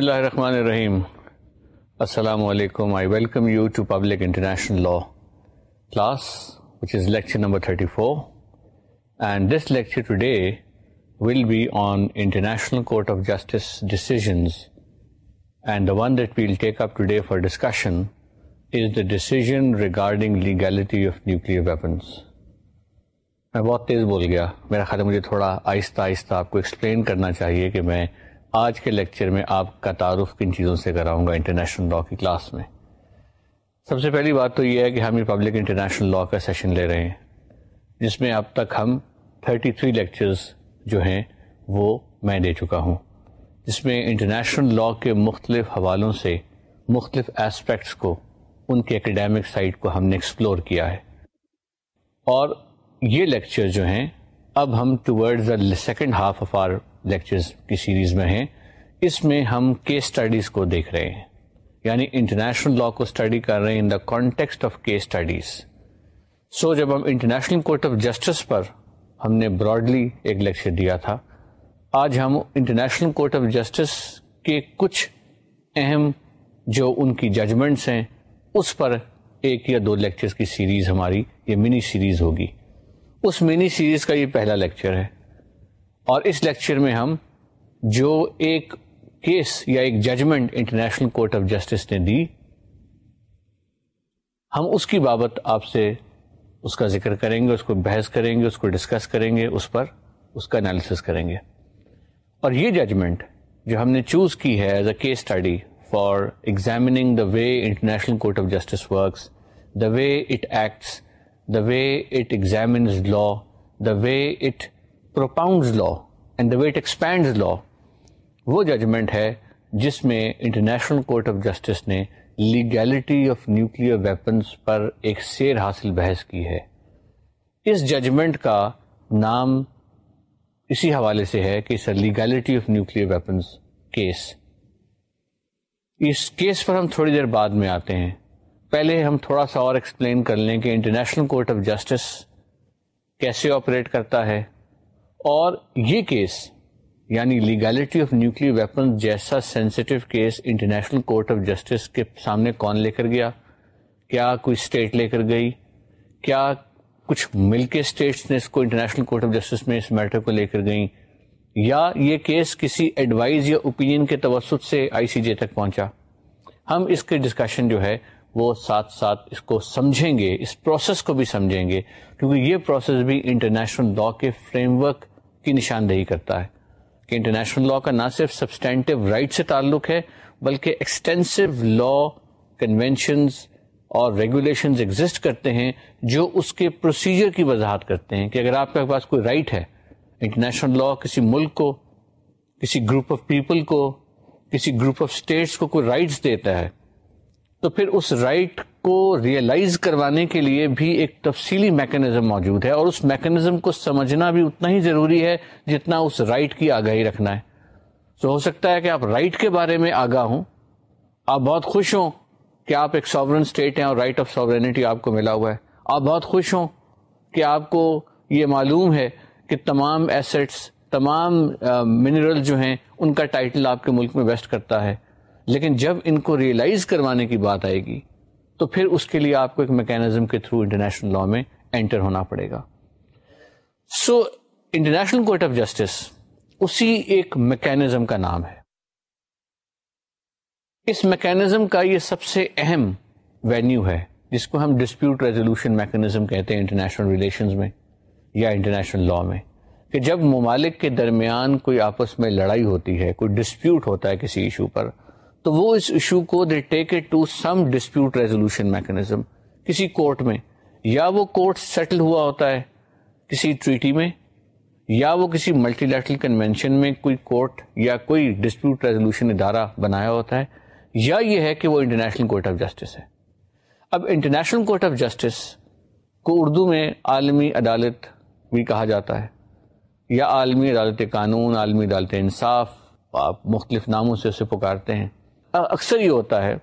اللہ الرحمن الرحیم السلام علیکم I welcome you to public international law class which is lecture number 34 four and this lecture will be on international court of justice decisions and the one that we'll take up for discussion is the decision regarding legality of nuclear weapons میں بہت تیز بول گیا میرا خیال ہے مجھے تھوڑا آہستہ آہستہ آپ کو ایکسپلین کرنا چاہیے کہ میں آج کے لیکچر میں آپ کا تعارف کن چیزوں سے کراؤں گا انٹرنیشنل لا کی کلاس میں سب سے پہلی بات تو یہ ہے کہ ہم یہ پبلک انٹرنیشنل لا کا سیشن لے رہے ہیں جس میں اب تک ہم 33 تھری لیکچرس جو ہیں وہ میں دے چکا ہوں جس میں انٹرنیشنل لاء کے مختلف حوالوں سے مختلف اسپیکٹس کو ان کے اکیڈیمک سائٹ کو ہم نے ایکسپلور کیا ہے اور یہ لیکچر جو ہیں اب ہم towards second half of our lectures کی سیریز میں ہیں اس میں ہم کیس اسٹڈیز کو دیکھ رہے ہیں یعنی انٹرنیشنل لا کو اسٹڈی کر رہے ہیں in the context of case studies so جب ہم انٹرنیشنل کورٹ آف جسٹس پر ہم نے براڈلی ایک لیکچر دیا تھا آج ہم انٹرنیشنل کورٹ آف جسٹس کے کچھ اہم جو ان کی ججمنٹس ہیں اس پر ایک یا دو لیکچرز کی سیریز ہماری یہ منی سیریز ہوگی اس منی سیریز کا یہ پہلا لیکچر ہے اور اس لیکچر میں ہم جو ایک کیس یا ایک judgment international court of justice نے دی ہم اس کی بابت آپ سے اس کا ذکر کریں گے اس کو بحث کریں گے اس کو ڈسکس کریں گے اس پر اس کا انالیسس کریں گے اور یہ ججمنٹ جو ہم نے چوز کی ہے as a case study for examining the way International Court of Justice works the way it acts the way it examines law the way it propounds law and the way it expand law وہ judgment ہے جس میں international court of justice نے legality of nuclear weapons پر ایک سیر حاصل بحث کی ہے اس ججمنٹ کا نام اسی حوالے سے ہے کہ sir legality of nuclear weapons case us case پر ہم تھوڑی دیر بعد میں آتے ہیں پہلے ہم تھوڑا سا اور ایکسپلین کر لیں کہ انٹرنیشنل کورٹ آف جسٹس کیسے آپریٹ کرتا ہے اور یہ کیس یعنی لیگیلٹی آف نیوکل ویپن جیسا sensitive case international court of justice کے سامنے کون لے کر گیا کیا کوئی اسٹیٹ لے کر گئی کیا کچھ مل کے اسٹیٹس نے اس کو انٹرنیشنل کورٹ آف جسٹس میں اس میٹر کو لے کر گئیں یا یہ کیس کسی ایڈوائز یا اوپینین کے توسط سے آئی سی جے تک پہنچا ہم اس کے ڈسکشن جو ہے وہ ساتھ ساتھ اس کو سمجھیں گے اس پروسیس کو بھی سمجھیں گے کیونکہ یہ پروسیس بھی انٹرنیشنل لا کے فریم ورک کی نشاندہی کرتا ہے کہ انٹرنیشنل لا کا نہ صرف سبسٹینٹو رائٹ سے تعلق ہے بلکہ ایکسٹینسو لا کنوینشنز اور ریگولیشنز ایگزسٹ کرتے ہیں جو اس کے پروسیجر کی وضاحت کرتے ہیں کہ اگر آپ کے پاس کوئی رائٹ ہے انٹرنیشنل لا کسی ملک کو کسی گروپ آف پیپل کو کسی گروپ آف اسٹیٹس کو کوئی رائٹس دیتا ہے تو پھر اس رائٹ کو ریئلائز کروانے کے لیے بھی ایک تفصیلی میکینزم موجود ہے اور اس میکینزم کو سمجھنا بھی اتنا ہی ضروری ہے جتنا اس رائٹ کی آگاہی رکھنا ہے تو ہو سکتا ہے کہ آپ رائٹ کے بارے میں آگاہ ہوں آپ بہت خوش ہوں کہ آپ ایک ساورن اسٹیٹ ہیں اور رائٹ آف ساورینٹی آپ کو ملا ہوا ہے آپ بہت خوش ہوں کہ آپ کو یہ معلوم ہے کہ تمام ایسٹس تمام منرل جو ہیں ان کا ٹائٹل آپ کے ملک میں ویسٹ کرتا ہے لیکن جب ان کو ریئلائز کروانے کی بات آئے گی تو پھر اس کے لیے آپ کو ایک میکینزم کے تھرو انٹرنیشنل لا میں انٹر ہونا پڑے گا so international court of justice اسی ایک میکینزم کا نام ہے اس میکینزم کا یہ سب سے اہم وینیو ہے جس کو ہم ڈسپیوٹ ریزولوشن میکینزم کہتے ہیں انٹرنیشنل ریلیشنز میں یا انٹرنیشنل لا میں کہ جب ممالک کے درمیان کوئی آپس میں لڑائی ہوتی ہے کوئی ڈسپیوٹ ہوتا ہے کسی ایشو پر تو وہ اس ایشو کو they take it to some dispute resolution mechanism کسی کورٹ میں یا وہ کورٹ سیٹل ہوا ہوتا ہے کسی ٹریٹی میں یا وہ کسی ملٹی لیٹرل کنونشن میں کوئی کورٹ یا کوئی ڈسپیوٹ ریزولوشن ادارہ بنایا ہوتا ہے یا یہ ہے کہ وہ انٹرنیشنل کورٹ آف جسٹس ہے اب انٹرنیشنل کورٹ آف جسٹس کو اردو میں عالمی عدالت بھی کہا جاتا ہے یا عالمی عدالت قانون عالمی عدالت انصاف آپ مختلف ناموں سے اسے پکارتے ہیں اکثر یہ ہوتا ہے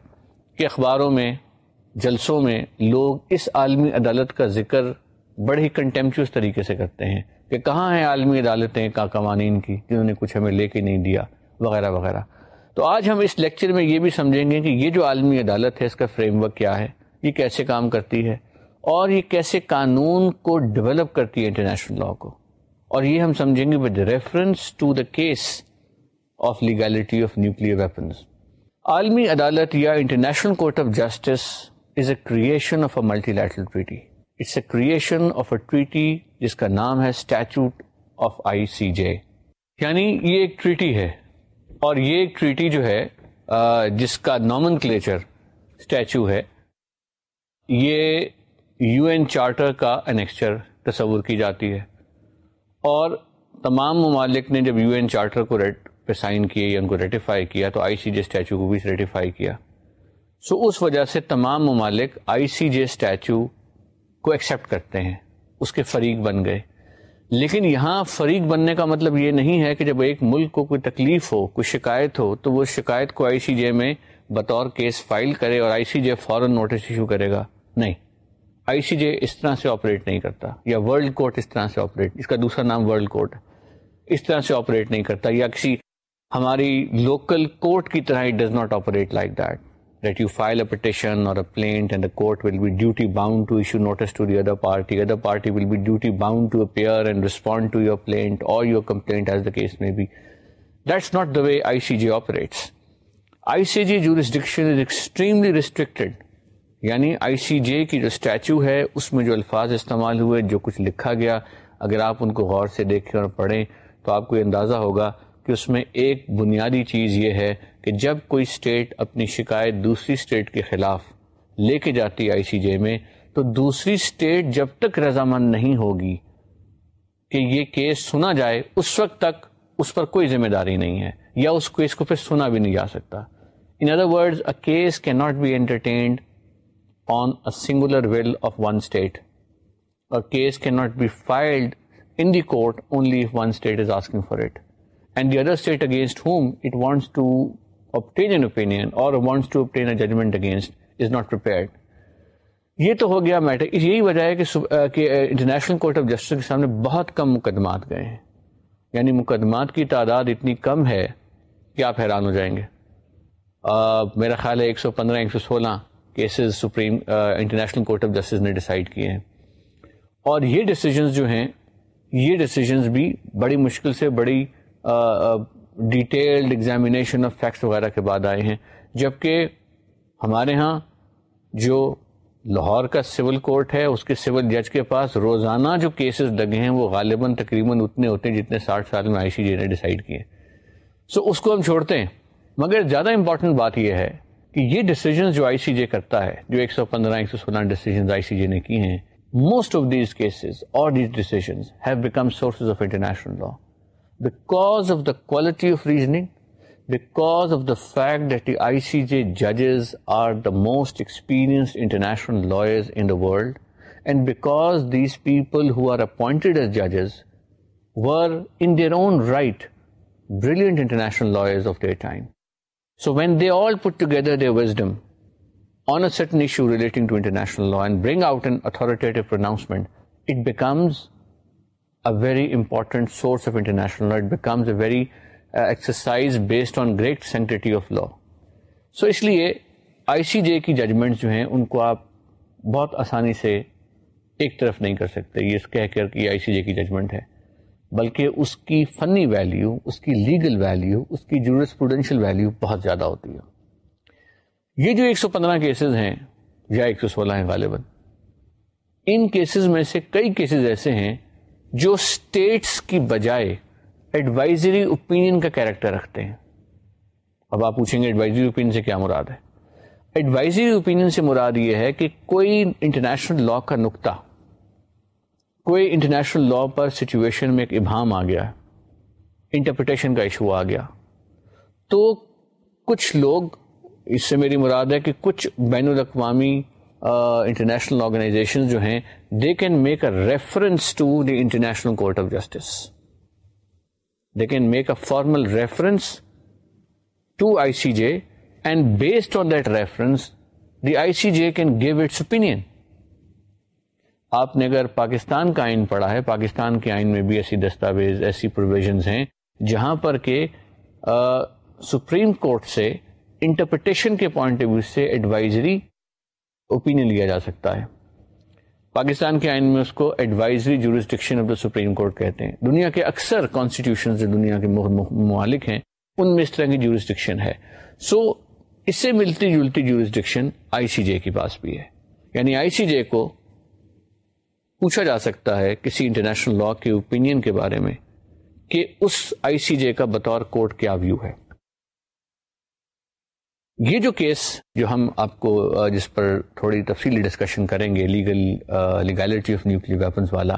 کہ اخباروں میں جلسوں میں لوگ اس عالمی عدالت کا ذکر بڑے ہی کنٹمپچوس طریقے سے کرتے ہیں کہ کہاں ہیں عالمی عدالتیں کا قوانین کی جنہوں نے کچھ ہمیں لے کے نہیں دیا وغیرہ وغیرہ تو آج ہم اس لیکچر میں یہ بھی سمجھیں گے کہ یہ جو عالمی عدالت ہے اس کا فریم ورک کیا ہے یہ کیسے کام کرتی ہے اور یہ کیسے قانون کو ڈیولپ کرتی ہے انٹرنیشنل لاء کو اور یہ ہم سمجھیں گے with reference to the case of legality of nuclear weapons عالمی عدالت یا international court of justice is a creation of a multilateral treaty creation of a treaty جس کا نام ہے statute of I C J یعنی یہ ایک ٹریٹی ہے اور یہ ایک ٹریٹی جو ہے جس کا نامن کلیچر اسٹیچو ہے یہ یو این چارٹر کا انیکسچر تصور کی جاتی ہے اور تمام ممالک نے جب یو این چارٹر کو ریٹ پہ سائن کیے یا ان کو ریٹیفائی کیا تو آئی سی جے اسٹیچو کو بھی ریٹیفائی کیا سو so, اس وجہ سے تمام ممالک آئی سی جے اسٹیچو کو ایکسیپٹ کرتے ہیں اس کے فریق بن گئے لیکن یہاں فریق بننے کا مطلب یہ نہیں ہے کہ جب ایک ملک کو کوئی تکلیف ہو کوئی شکایت ہو تو وہ شکایت کو آئی سی جے میں بطور کیس فائل کرے اور آئی سی جے فوراً نوٹس ایشو کرے گا نہیں آئی سی جے اس طرح سے آپریٹ نہیں کرتا یا ورلڈ کورٹ اس طرح سے آپریٹ اس کا دوسرا نام ورلڈ کورٹ اس طرح سے آپریٹ نہیں کرتا یا کسی ہماری لوکل کورٹ کی طرح does not operate like that that you file a petition or plaint and court will be duty bound to issue notice to the other party other party will be duty bound to appear and respond to your plaint or your complaint as the case may be that's not the way I C J operates I C J jurisdiction is extremely restricted یعنی I C جے کی جو statue ہے اس میں جو الفاظ استعمال ہوئے جو کچھ لکھا گیا اگر آپ ان کو غور سے دیکھیں اور پڑھیں تو آپ کو یہ اندازہ ہوگا کہ اس میں ایک بنیادی چیز یہ ہے کہ جب کوئی اسٹیٹ اپنی شکایت دوسری اسٹیٹ کے خلاف لے کے جاتی آئی سی جے میں تو دوسری اسٹیٹ جب تک رضامند نہیں ہوگی کہ یہ کیس سنا جائے اس وقت تک اس پر کوئی ذمہ داری نہیں ہے یا اس کیس کو پھر سنا بھی نہیں جا سکتا in other words a case can not be entertained on a singular will of one state a case can not be filed in the court only one state is asking for it and the other state against whom it wants to wants to obtain a judgment against is not prepared. یہ تو ہو گیا metre اس یہی وجہ ہے کہ international court of justice کے سامنے بہت کم مقدمات گئے ہیں یعنی مقدمات کی تعداد اتنی کم ہے کہ آپ حیران ہو جائیں گے میرا خیال ہے ایک سو پندرہ ایک سو سولہ cases supreme international court of justice نے ڈیسائیڈ کیے ہیں اور یہ ڈیسیجنز جو ہیں یہ ڈیسیجنز بھی بڑی مشکل سے بڑی ڈیٹیلڈ ایگزامینیشن آف فیکٹس وغیرہ کے بعد آئے ہیں جبکہ ہمارے ہاں جو لاہور کا سول کورٹ ہے اس کے سول جج کے پاس روزانہ جو کیسز لگے ہیں وہ غالباً تقریباً اتنے ہوتے ہیں جتنے ساٹھ سال میں آئی سی جی نے ڈیسائڈ کیے سو so اس کو ہم چھوڑتے ہیں مگر زیادہ امپورٹنٹ بات یہ ہے کہ یہ ڈیسیجنز جو آئی سی جے جی کرتا ہے جو ایک سو پندرہ ایک سو سولہ ڈیسیجنز آئی سی جے نے کی ہیں موسٹ آف دیز کیسز اور these decisions have become sources of international law because of the quality of reasoning, because of the fact that the ICJ judges are the most experienced international lawyers in the world, and because these people who are appointed as judges were in their own right brilliant international lawyers of their time. So when they all put together their wisdom on a certain issue relating to international law and bring out an authoritative pronouncement, it becomes a a very very important source of international law. It becomes uh, exercise based on great sanctity of law. So اس لیے I C جے کی judgements جو ہیں ان کو آپ بہت آسانی سے ایک طرف نہیں کر سکتے یہ کہہ کر کہ آئی سی جے کی ججمنٹ ہے بلکہ اس کی فنی ویلیو اس کی لیگل ویلیو اس کی جورسپروڈینشیل ویلیو بہت زیادہ ہوتی ہے یہ جو ایک سو پندرہ کیسز ہیں یا ایک سو سولہ ہیں غالباً ان کیسز میں سے کئی کیسز ایسے ہیں جو اسٹیٹس کی بجائے ایڈوائزری اوپینین کا کیریکٹر رکھتے ہیں اب آپ پوچھیں گے ایڈوائزری اوپینین سے کیا مراد ہے ایڈوائزری اوپینین سے مراد یہ ہے کہ کوئی انٹرنیشنل لا کا نقطہ کوئی انٹرنیشنل لا پر سچویشن میں ایک ابہام آ گیا انٹرپریٹیشن کا ایشو آ گیا تو کچھ لوگ اس سے میری مراد ہے کہ کچھ بین الاقوامی انٹرنیشنل آرگنائزیشن جو ہیں they can make a reference to the International Court of Justice they can make a formal reference to I C J and based on that reference the I C J can give its opinion آپ نے اگر پاکستان کا آئین پڑھا ہے پاکستان کے آئین میں بھی ایسی دستاویز ایسی پروویژنز ہیں جہاں پر کہ سپریم کورٹ سے انٹرپریٹیشن کے پوائنٹ آف ویو سے ایڈوائزری اوپینین لیا جا سکتا ہے پاکستان کے آئین میں اس کو ایڈوائزری جورسٹکشن دنیا کے اکثر کانسٹیٹیوشن جو دنیا کے ممالک ہیں ان میں اس طرح کی جورسٹکشن ہے سو so, اس سے ملتی جلتی آئی سی جے کے پاس بھی ہے یعنی آئی سی جے کو پوچھا جا سکتا ہے کسی انٹرنیشنل لا کے اوپینین کے بارے میں کہ اس آئی سی جے کا بطور کورٹ کیا ویو ہے یہ جو کیس جو ہم آپ کو جس پر تھوڑی تفصیلی ڈسکشن کریں گے legal legality of nuclear weapons والا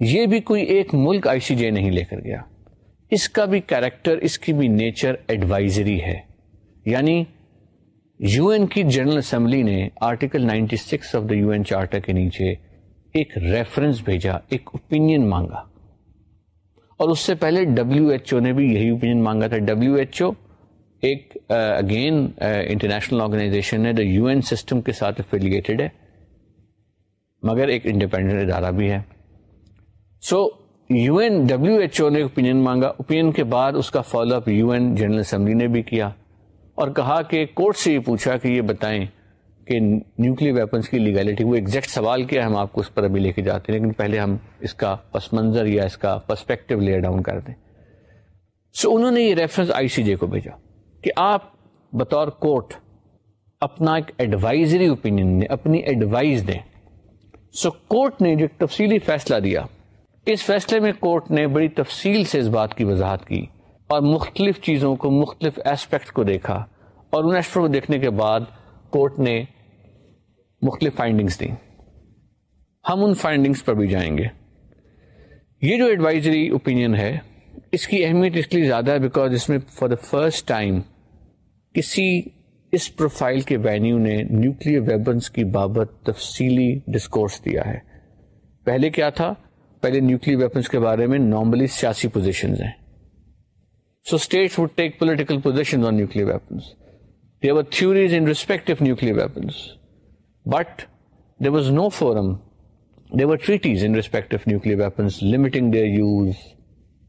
یہ بھی کوئی ایک ملک آئی سی جے نہیں لے کر گیا اس کا بھی کیریکٹر اس کی بھی نیچر ایڈوائزری ہے یعنی یو این کی جنرل اسمبلی نے article ninety six of the U N charter کے نیچے ایک ریفرنس بھیجا ایک اپینین مانگا اور اس سے پہلے ڈبلو ایچ او نے بھی یہی اپینین مانگا تھا ڈبلو ایچ او ایک اگین انٹرنیشنل آرگنائزیشن ہے جو یو این سسٹم کے ساتھ ہے مگر ایک انڈیپینڈنٹ ادارہ بھی ہے so U N W H O نے اوپینین مانگا اوپین کے بعد اس کا follow up U N general assembly نے بھی کیا اور کہا کہ کورٹ سے یہ پوچھا کہ یہ بتائیں کہ نیوکل ویپنس کی لیگیلٹی وہ ایگزیکٹ سوال کیا ہم آپ کو اس پر ابھی لے کے جاتے ہیں لیکن پہلے ہم اس کا پس منظر یا اس کا پرسپیکٹو لیئر ڈاؤن کر دیں سو so, انہوں نے یہ ریفرنس آئی سی جے کو بھیجا کہ آپ بطور کورٹ اپنا ایک ایڈوائزری اوپینین دیں اپنی ایڈوائز دیں سو so, کورٹ نے جو تفصیلی فیصلہ دیا اس فیصلے میں کورٹ نے بڑی تفصیل سے اس بات کی وضاحت کی اور مختلف چیزوں کو مختلف اسپیکٹ کو دیکھا اور ان ایسپیکٹ کو دیکھنے کے بعد کورٹ نے مختلف فائنڈنگز دیں ہم ان فائنڈنگز پر بھی جائیں گے یہ جو ایڈوائزری اوپینین ہے اس کی اہمیت اس لیے زیادہ ہے بیکاز اس میں فار دا فرسٹ ٹائم کسی اس پروفائل کے وینیو نے نیوکل ویپنس کی بابت تفصیلی ڈسکورس دیا ہے پہلے کیا تھا پہلے نیوکل ویپنس کے بارے میں نارملی سیاسی پوزیشنز ہیں so states would take political position on nuclear or theories in respect of nuclear weapons but there was no forum the treaties in respect of nuclear weapons limiting their use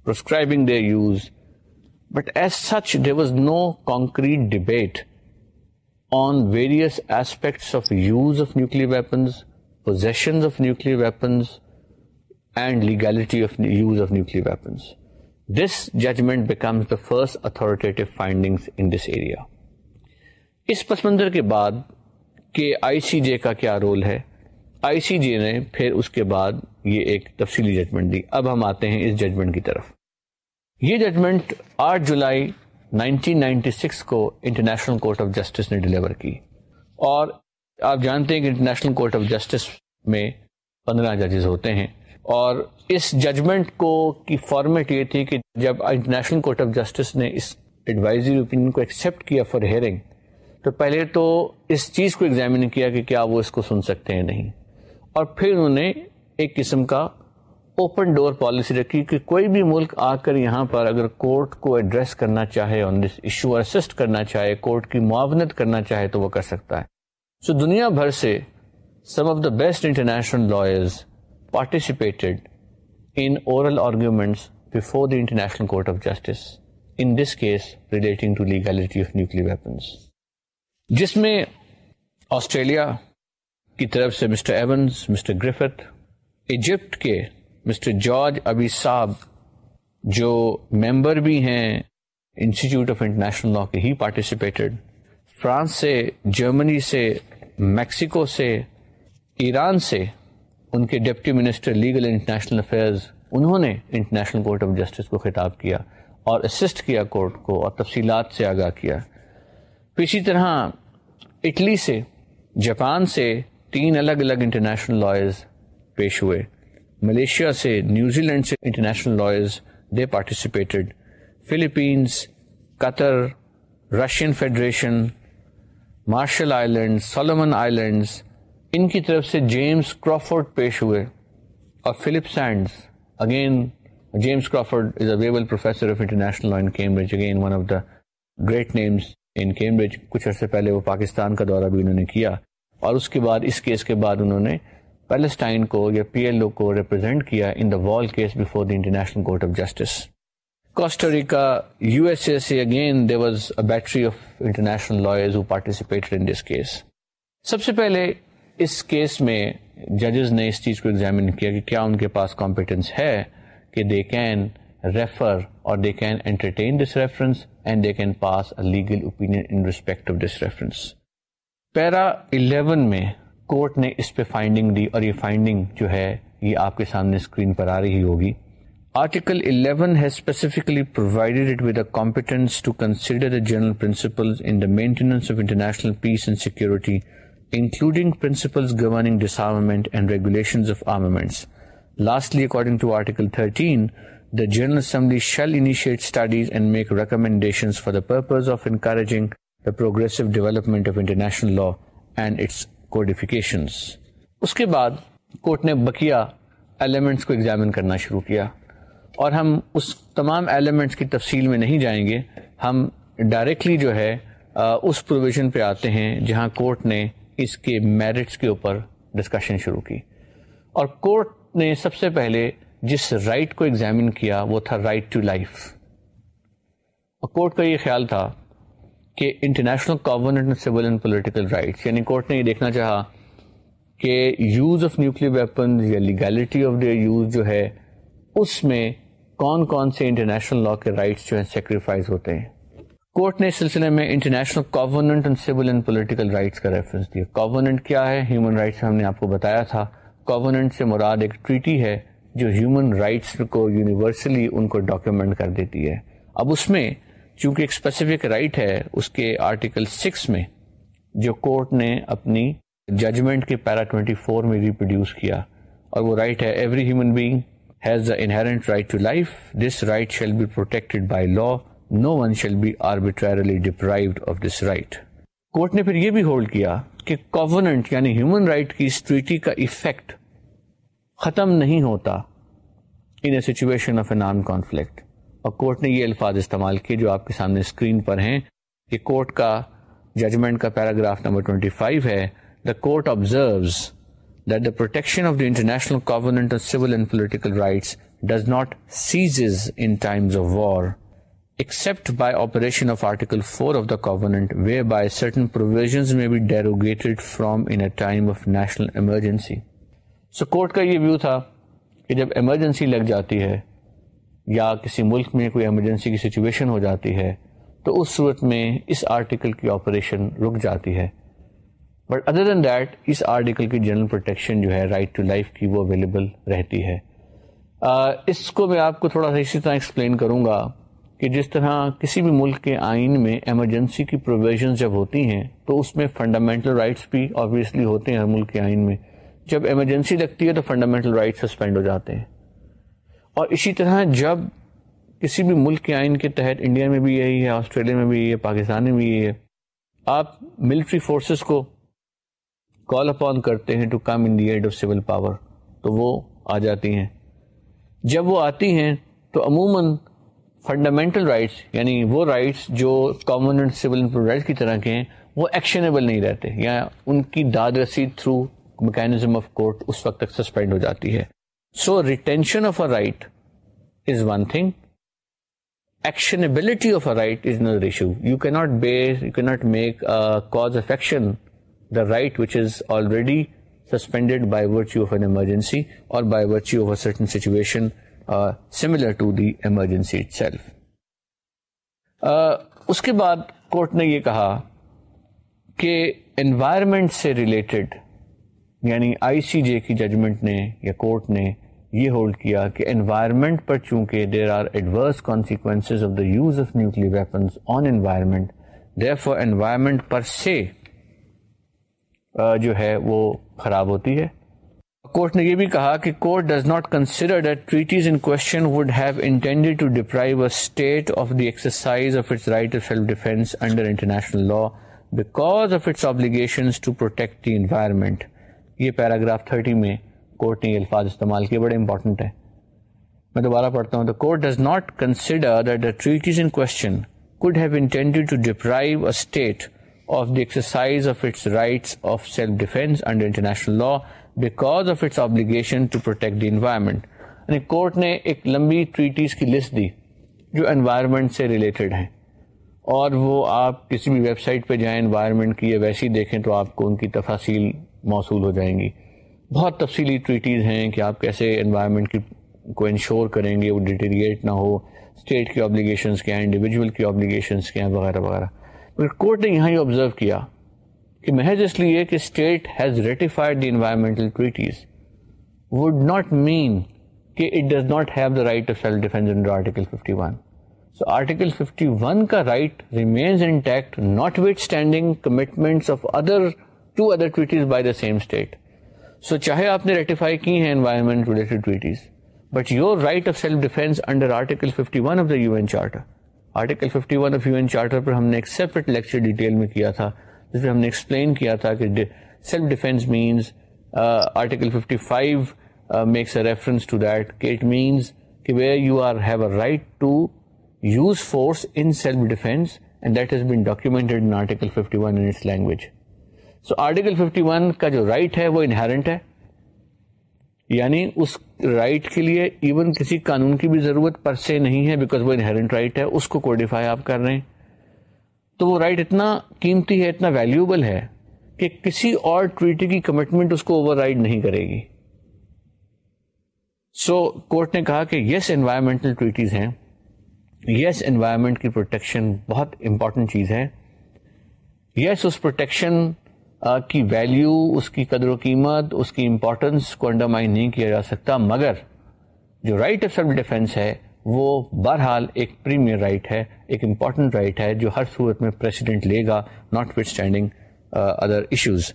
proscribing their use but as such there was no concrete debate on aspects of the first authoritative finding in this area اس پس منظر کے بعد کہ آئی C جے کا کیا role ہے آئی C جے نے پھر اس کے بعد یہ ایک تفصیلی ججمنٹ دی اب ہم آتے ہیں اس ججمنٹ کی طرف یہ ججمنٹ آٹھ جولائی 1996 کو انٹرنیشنل کورٹ آف جسٹس نے ڈلیور کی اور آپ جانتے ہیں کہ انٹرنیشنل کورٹ آف جسٹس میں پندرہ ججز ہوتے ہیں اور اس ججمنٹ کو کی فارمیٹ یہ تھی کہ جب انٹرنیشنل کورٹ آف جسٹس نے اس ایڈوائزری اوپین کو ایکسیپٹ کیا فار ہیئرنگ تو پہلے تو اس چیز کو ایگزامن کیا کہ کیا وہ اس کو سن سکتے ہیں نہیں اور پھر انہوں نے ایک قسم کا اوپن ڈور پالیسی رکھی کہ کوئی بھی ملک آ کر یہاں پر اگر کورٹ کو ایڈریس کرنا چاہے آن دس ایشو اور اسسٹ کرنا چاہے کورٹ کی معاونت کرنا چاہے تو وہ کر سکتا ہے سو so دنیا بھر سے some of the best international lawyers participated in oral arguments before the international legality of nuclear weapons جس میں آسٹریلیا کی طرف سے mister Evans mister Griffith Egypt کے مسٹر جارج ابی صاحب جو ممبر بھی ہیں انسٹیٹیوٹ آف انٹرنیشنل لا کے ہی پارٹیسپیٹڈ فرانس سے جرمنی سے میکسیکو سے ایران سے ان کے deputy minister legal international affairs انہوں نے انٹرنیشنل کورٹ آف جسٹس کو خطاب کیا اور اسسٹ کیا کورٹ کو اور تفصیلات سے آگاہ کیا پھر اسی طرح اٹلی سے جاپان سے تین الگ الگ انٹرنیشنل لائرز پیش ہوئے ملیشیا سے New Zealand international Philippines Qatar Russian federation Marshall island Solomon islands ان کی طرف سے جیمس کرافرڈ پیش ہوئے اور Philip Sands again James Crawford is available great names in Cambridge کچھ عرصے پہلے وہ پاکستان کا دورہ بھی انہوں نے کیا اور اس کے بعد اس کیس کے بعد انہوں نے پیلسٹائن کو یا پی ایل او کو ریپرزینٹ کیا in the wall case before the international court of justice Costa Rica U S A سے again they was a battery of international lawyers who participated in this case سب سے پہلے اس case میں ججز نے اس چیز کو ایگزامن کیا کہ کیا ان کے پاس کمپیٹنس ہے کہ they can refer or they can entertain this reference and they can pass a legal opinion in respect of this reference para 11 میں کورٹ نے اس پہ فائنڈنگ دی اور یہ فائنڈنگ جو ہے یہ آپ کے سامنے اسکرین پر آ رہی ہوگی article 11 has specifically provided it with competence to consider the general principle in the maintenance of international peace and security including principles governing dis disarmament and regulation of armaments lastly according to article 13 the General Assembly shall initiate studies and make recommendations for the purpose of encouraging the progressive development of international law and its codifications اس کے بعد court نے بکیا elements کو examine کرنا شروع کیا اور ہم اس تمام ایلیمنٹس کی تفصیل میں نہیں جائیں گے ہم ڈائریکٹلی جو ہے اس پروویژن پہ آتے ہیں جہاں کورٹ نے اس کے میرٹس کے اوپر ڈسکشن شروع کی اور کورٹ نے سب سے پہلے جس رائٹ کو ایگزامن کیا وہ تھا رائٹ ٹو لائف کورٹ کا یہ خیال تھا کہ international covenant civil and political rights یعنی کورٹ نے یہ دیکھنا چاہا کہ یوز آف نیوکل ویپنز یا لیگیلٹی آف دیئر یوز جو ہے اس میں کون کون سے انٹرنیشنل لا کے رائٹس جو ہیں سیکریفائز ہوتے ہیں کورٹ نے اس سلسلے میں international covenant and civil and political rights کا ریفرنس دیا کاورنٹ کیا ہے ہیومن رائٹس ہم نے آپ کو بتایا تھا کاورنٹ سے مراد ایک ٹریٹی ہے جو ہیومن رائٹس کو یونیورسلی ان کو ڈاکیومنٹ کر دیتی ہے اب اس میں چونکہ ایک اسپیسیفک رائٹ ہے اس کے آرٹیکل سکس میں جو کورٹ نے اپنی ججمنٹ کے پیرا ٹوینٹی فور میں ریپروڈیوس کیا اور وہ رائٹ ہے every human being has the inherent right to life this right shall be protected by law no one shall be arbitrarily deprived of this right court نے پھر یہ بھی hold کیا کہ کووننٹ یعنی ہیومن رائٹ کی اس ٹریٹی کا افیکٹ ختم نہیں ہوتا in a situation of a non conflict اور کورٹ نے یہ الفاظ استعمال کیے جو آپ کے سامنے اسکرین پر ہیں یہ کورٹ کا ججمنٹ کا پیراگراف نمبر 25 ہے the court observes that the protection of the international of civil and political rights does not cease of war except by of of article of of the whereby way by certain be میں from in from time of national emergency so court کا یہ view تھا کہ جب emergency لگ جاتی ہے یا کسی ملک میں کوئی ایمرجنسی کی سچویشن ہو جاتی ہے تو اس صورت میں اس آرٹیکل کی آپریشن رک جاتی ہے بٹ ادر دین دیٹ اس آرٹیکل کی جنرل پروٹیکشن جو ہے رائٹ ٹو لائف کی وہ اویلیبل رہتی ہے uh, اس کو میں آپ کو تھوڑا سا اسی طرح ایکسپلین کروں گا کہ جس طرح کسی بھی ملک کے آئین میں ایمرجنسی کی پروویژنس جب ہوتی ہیں تو اس میں فنڈامنٹل رائٹس بھی آبویسلی ہوتے ہیں ہر ملک کے آئین میں جب ایمرجنسی لگتی ہے تو فنڈامنٹل رائٹس سسپینڈ ہو جاتے ہیں اور اسی طرح جب کسی بھی ملک کے آئین کے تحت انڈیا میں بھی یہی ہے آسٹریلیا میں بھی یہی ہے پاکستان میں بھی یہی ہے آپ ملٹری فورسز کو کال اپ آن کرتے ہیں to come in the aid of civil power تو وہ آ جاتی ہیں جب وہ آتی ہیں تو عموماً فنڈامنٹل رائٹس یعنی وہ رائٹس جو کامنٹ رائٹس کی طرح کے ہیں وہ ایکشنیبل نہیں رہتے یا ان کی داد رسید تھرو میکینزم آف کورٹ اس وقت تک سسپینڈ ہو جاتی ہے so retention of a right is one thing actionability of a right is another issue you can not base you can not make cause of action the right which is already suspended by virtue of an emergency or by virtue of a certain situation similar to the emergency itself اس کے بعد court نے یہ کہا کہ environment سے related یعنی I C جے کی judgment نے یا کورٹ نے یہ ہولڈ کیا کہ انوائرمنٹ پر چونکہ there are adverse consequence of the use of nuclear weapons on environment therefore environment پر سے جو ہے وہ خراب ہوتی ہے کورٹ نے یہ بھی کہا کہ court does not consider that treaties in question would have intended to deprive a state of the exercise of its right of self defence under international law because of its obligations to protect the environment یہ paragraph 30 میں court نے یہ الفاظ استعمال کیے بڑے important ہیں میں دوبارہ پڑھتا ہوں the court does not consider that the treaties in question could have intended to deprive a state of the exercise of its rights of self defence under international law because of its obligation to protect the environment یعنی court نے ایک لمبی treaties کی list دی جو environment سے related ہیں اور وہ آپ کسی بھی ویب سائٹ پہ جائیں انوائرمنٹ کی یا ویسی دیکھیں تو آپ کو ان کی تفاصیل موصول ہو جائیں گی بہت تفصیلی ٹویٹیز ہیں کہ آپ کیسے انوائرمنٹ کی کو انشور کریں گے وہ ڈیٹیریٹ نہ ہو اسٹیٹ کی آبلیگیشنس کیا ہیں انڈیویجول کی آبلیگیشنس کیا ہیں وغیرہ وغیرہ کورٹ نے یہاں یہ آبزرو کیا کہ محض اس لیے کہ state has ratified the environmental treaties would not mean کہ it does not have the right of self defence under article fifty one so article fifty one کا right intact notwithstanding commitments of other to other treaties by the same state so چاہے آپ نے ratify کی ہیں environment related treaties but your right of self defence under article 51 one of the U N charter article fifty one of U N charter پر ہم نے ایک separate lecture detail میں کیا تھا جس میں ہم نے ایکسپلین کیا تھا کہ self defence means article fifty five makes a reference to that it means کہ where you are have a right to use force in self defence and that has been documented in article fifty one in its language so article fifty one کا جو right ہے وہ inherent ہے یعنی اس right کے لیے even کسی قانون کی بھی ضرورت پر سے نہیں ہے بیکاز وہ انہیرنٹ رائٹ ہے اس کو کوڈیفائی آپ کر رہے ہیں تو وہ رائٹ اتنا قیمتی ہے اتنا ویلوبل ہے کہ کسی اور ٹویٹی کی کمٹمنٹ اس کو اوور رائڈ نہیں کرے گی سو کورٹ نے کہا کہ یس انوائرمنٹل ٹویٹیز ہیں یس انوائرمنٹ کی پروٹیکشن بہت امپورٹنٹ چیز ہے یس اس پروٹیکشن کی ویلیو اس کی قدر و قیمت اس کی امپورٹنس کو انڈرمائن نہیں کیا جا سکتا مگر جو رائٹ آف سیلف ڈیفینس ہے وہ بہرحال ایک پریمیئر رائٹ ہے ایک امپورٹنٹ رائٹ ہے جو ہر صورت میں پریسیڈنٹ لے گا ناٹ اسٹینڈنگ ادر ایشوز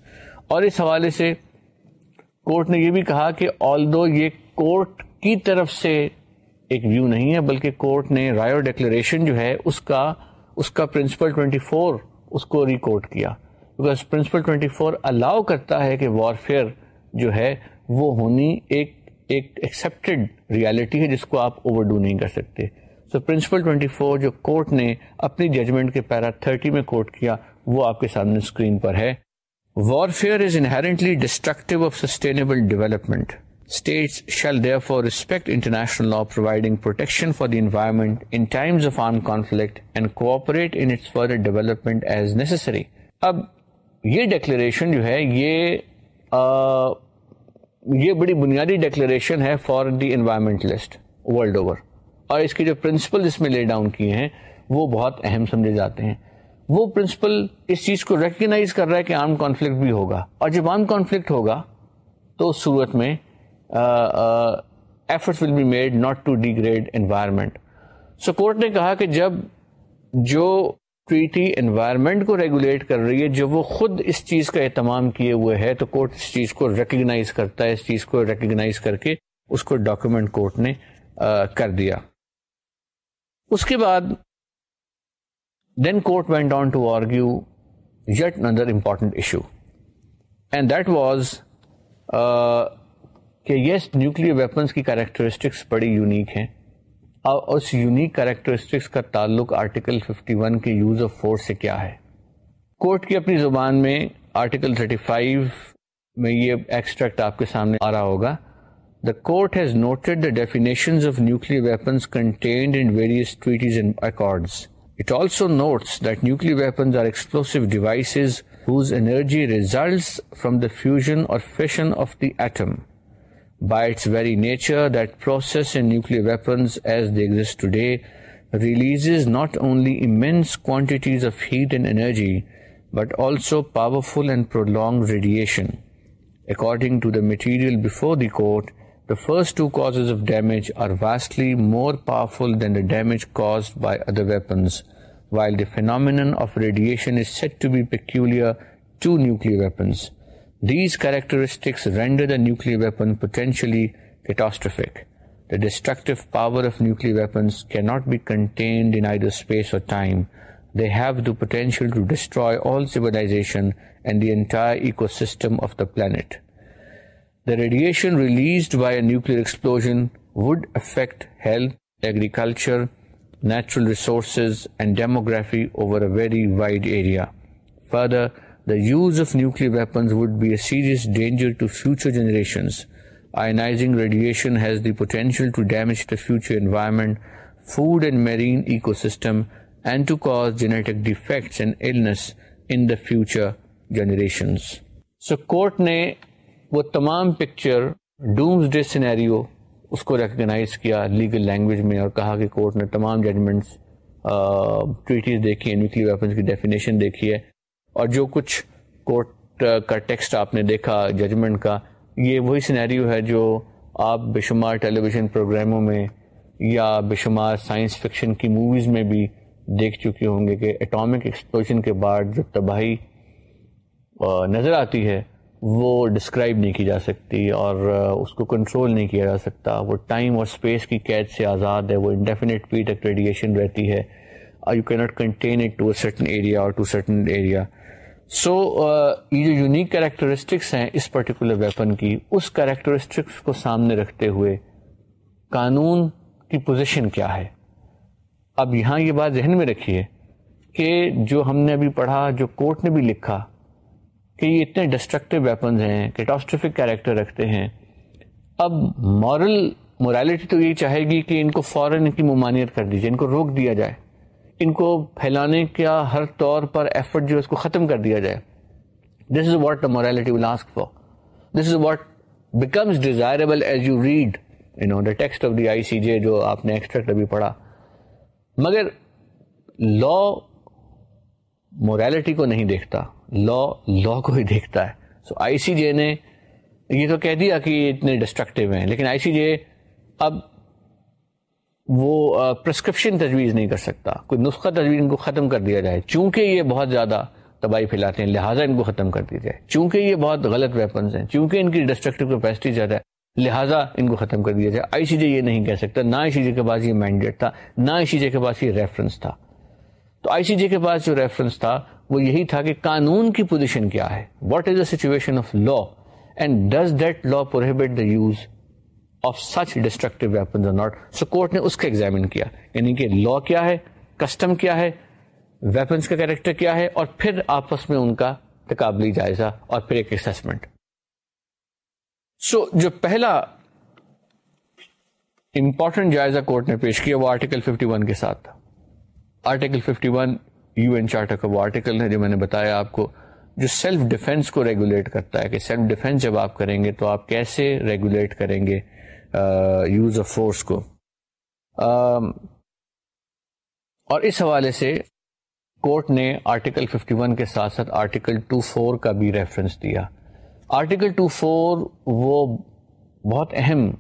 اور اس حوالے سے کورٹ نے یہ بھی کہا کہ آل دو یہ کورٹ کی طرف سے ایک ویو نہیں ہے بلکہ کورٹ نے رائے اور جو ہے اس کا اس کا پرنسپل ٹوینٹی فور اس کو ریکارڈ کیا بیکاز پرنسپل فور کرتا ہے کہ وارفیئر جو ہے وہ ہونی ایک ایکسپٹ ریالٹی ہے جس کو آپ اوور ڈو نہیں کر سکتے سو پرنسپلٹی فور جو کورٹ نے اپنی ججمنٹ کے پیرا تھرٹی میں کورٹ کیا وہ آپ کے سامنے اسکرین پر ہے warfare is inherently destructive of sustainable development states shall therefore respect international law providing protection for the environment in times of on conflict and cooperate in its further development as necessary اب یہ declaration جو ہے یہ یہ بڑی بنیادی declaration ہے for the environmentalist world over اور اس کے جو پرنسپل اس میں لے ڈاؤن کیے ہیں وہ بہت اہم سمجھے جاتے ہیں وہ پرنسپل اس چیز کو ریکگنائز کر رہا ہے کہ آرم کانفلکٹ بھی ہوگا اور جب آرم کانفلکٹ ہوگا تو اس صورت میں effort will be made not to environment so court نے کہا کہ جب جو ٹریٹی انوائرمنٹ کو ریگولیٹ کر رہی ہے جو وہ خود اس چیز کا اہتمام کیے ہوئے ہے تو کورٹ اس چیز کو ریکگنائز کرتا ہے اس چیز کو ریکگنائز کر کے اس کو ڈاکومنٹ کورٹ نے کر دیا اس کے بعد then court went on to argue yet another important issue and that was کہ یس نیوکلیر ویپنس کی کیریکٹرسٹکس بڑی یونیک ہیں اور اس یونیک کریکٹرسٹکس کا تعلق آرٹیکل 51 کے یوز آف فورس سے کیا ہے کورٹ کی اپنی زبان میں آرٹیکل 35 میں یہ ایکسٹریکٹ آپ کے سامنے آ رہا ہوگا the in has treaties of accords. It contend whereas it also notes are weapons are whose devices results from the fusion or fission of the atom by its very nature, that process in nuclear weapons as they exist today releases not only immense quantities of heat and energy, but also powerful and prolonged radiation. According to the material before the court, the first two causes of damage are vastly more powerful than the damage caused by other weapons, while the phenomenon of radiation is said to be peculiar to nuclear weapons. These characteristics render the nuclear weapon potentially catastrophic. The destructive power of nuclear weapons cannot be contained in either space or time. They have the potential to destroy all civilization and the entire ecosystem of the planet. The radiation released by a nuclear explosion would affect health, agriculture, natural resources, and demography over a very wide area. Further, use of nuclear weapon would be a serious danger to future generations فیوچرسٹم اینٹو court نے وہ تمام picture doomsday scenario اس کو recognise کیا legal language میں اور کہا کہ کورٹ نے تمام ججمنٹس دیکھی ہیں نیوکلیئر ویپنس کی ڈیفینیشن دیکھی ہے اور جو کچھ کورٹ کا ٹیکسٹ آپ نے دیکھا ججمنٹ کا یہ وہی سینیریو ہے جو آپ بے شمار ویژن پروگراموں میں یا بے شمار سائنس فکشن کی موویز میں بھی دیکھ چکے ہوں گے کہ اٹامک ایکسپلوژن کے بعد جو تباہی نظر آتی ہے وہ ڈسکرائب نہیں کی جا سکتی اور اس کو کنٹرول نہیں کیا جا سکتا وہ ٹائم اور اسپیس کی قید سے آزاد ہے وہ انڈیفینیٹ پی تک ریڈیشن رہتی ہے کنٹین یو کی ناٹ سرٹن ایریا اور ٹو سرٹن ایریا سو یہ جو یونیک کریکٹرسٹکس ہیں اس پرٹیکولر ویپن کی اس کریکٹرسٹکس کو سامنے رکھتے ہوئے قانون کی پوزیشن کیا ہے اب یہاں یہ بات ذہن میں رکھیے کہ جو ہم نے ابھی پڑھا جو کورٹ نے بھی لکھا کہ یہ اتنے ڈسٹرکٹیو ویپنز ہیں کیٹاسٹرفک کیریکٹر رکھتے ہیں اب مورل مورالٹی تو یہ چاہے گی کہ ان کو فوراً ان کی ممانعت کر دیجیے ان کو روک دیا جائے ان کو پھیلانے کا ہر طور پر ایفرٹ جو ہے اس کو ختم کر دیا جائے this is what the morality ask for this is what becomes desirable as you read you know the text of the I C J جو آپ نے ایکسٹریکٹ ابھی پڑھا مگر لا موریلٹی کو نہیں دیکھتا لا لا کو ہی دیکھتا ہے سو آئی سی جے نے یہ تو کہہ دیا کہ اتنے ڈسٹرکٹیو ہیں لیکن آئی سی جے اب وہ پرسکرپشن تجویز نہیں کر سکتا کوئی نسخہ تجویز ان کو ختم کر دیا جائے چونکہ یہ بہت زیادہ تباہی پھیلاتے ہیں لہٰذا ان کو ختم کر دیا جائے چونکہ یہ بہت غلط ویپنز ہیں چونکہ ان کی ڈسٹرکٹیو کیپیسٹی زیادہ ہے لہٰذا ان کو ختم کر دیا جائے آئی سی جی یہ نہیں کہہ سکتا نہ آئی سی جے کے پاس یہ مینڈیٹ تھا نہ آئی سی جے کے پاس یہ ریفرنس تھا تو آئی سی جے کے پاس جو ریفرنس تھا وہ یہی تھا کہ قانون کی پوزیشن کیا ہے what is a situation of law and does that law prohibit the use of such destructive weapons not so court نے اس کا ایگزامن کیا یعنی کہ لا کیا ہے کسٹم کیا ہے ویپنز کا کریکٹر کیا ہے اور پھر آپس میں ان کا تقابلی جائزہ اور پھر ایک اسسمنٹ سو so, جو پہلا امپورٹنٹ جائزہ کورٹ نے پیش کیا وہ آرٹیکل 51 کے ساتھ تھا آرٹیکل 51 یو این چارٹر کا وہ آرٹیکل ہے جو میں نے بتایا آپ کو جو سیلف ڈیفینس کو ریگولیٹ کرتا ہے کہ سیلف ڈیفینس جب آپ کریں گے تو آپ کیسے ریگولیٹ کریں گے یوز آف فورس کو اور اس حوالے سے کورٹ نے آرٹیکل 51 کے ساتھ ساتھ آرٹیکل 24 کا بھی ریفرنس دیا آرٹیکل 24 وہ بہت اہم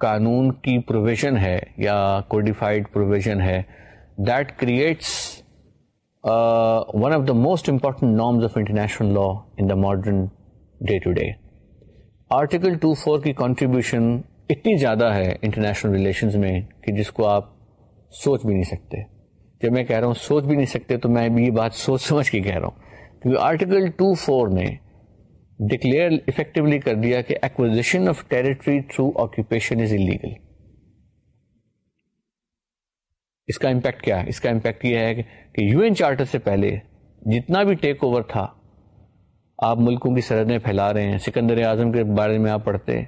قانون کی پروویژن ہے یا کوڈیفائڈ پروویژن ہے that creates one of the most important norms of international law in the modern day today article 24 کی کنٹریبیوشن اتنی زیادہ ہے انٹرنیشنل ریلیشنز میں کہ جس کو آپ سوچ بھی نہیں سکتے جب میں کہہ رہا ہوں سوچ بھی نہیں سکتے تو میں بھی یہ بات سوچ سمجھ کے کہہ رہا ہوں کیونکہ آرٹیکل ٹو فور نے ڈکلیئر افیکٹولی کر دیا کہ acquisition of territory through occupation is illegal اس کا امپیکٹ کیا اس کا امپیکٹ یہ ہے کہ یو این چارٹر سے پہلے جتنا بھی ٹیک اوور تھا آپ ملکوں کی سرحدیں پھیلا رہے ہیں سکندر اعظم کے بارے میں آپ پڑھتے ہیں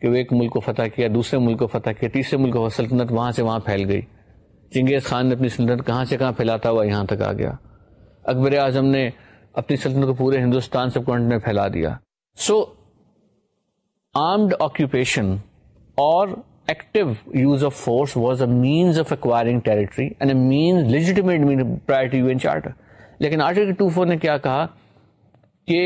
کہ وہ ایک ملک کو فتح کیا دوسرے ملک کو فتح کیا تیسرے ملک کو سلطنت وہاں سے وہاں پھیل گئی چنگیز خان نے اپنی سلطنت کہاں سے کہاں پھیلاتا ہوا یہاں تک آ گیا اکبر اعظم نے اپنی سلطنت کو پورے ہندوستان سب کانٹینٹ میں پھیلا دیا سو آرمڈ آکوپیشن اور active use of force was a means of acquiring territory and a priority لیکن آرٹیکل ٹو فور نے کیا کہا کہ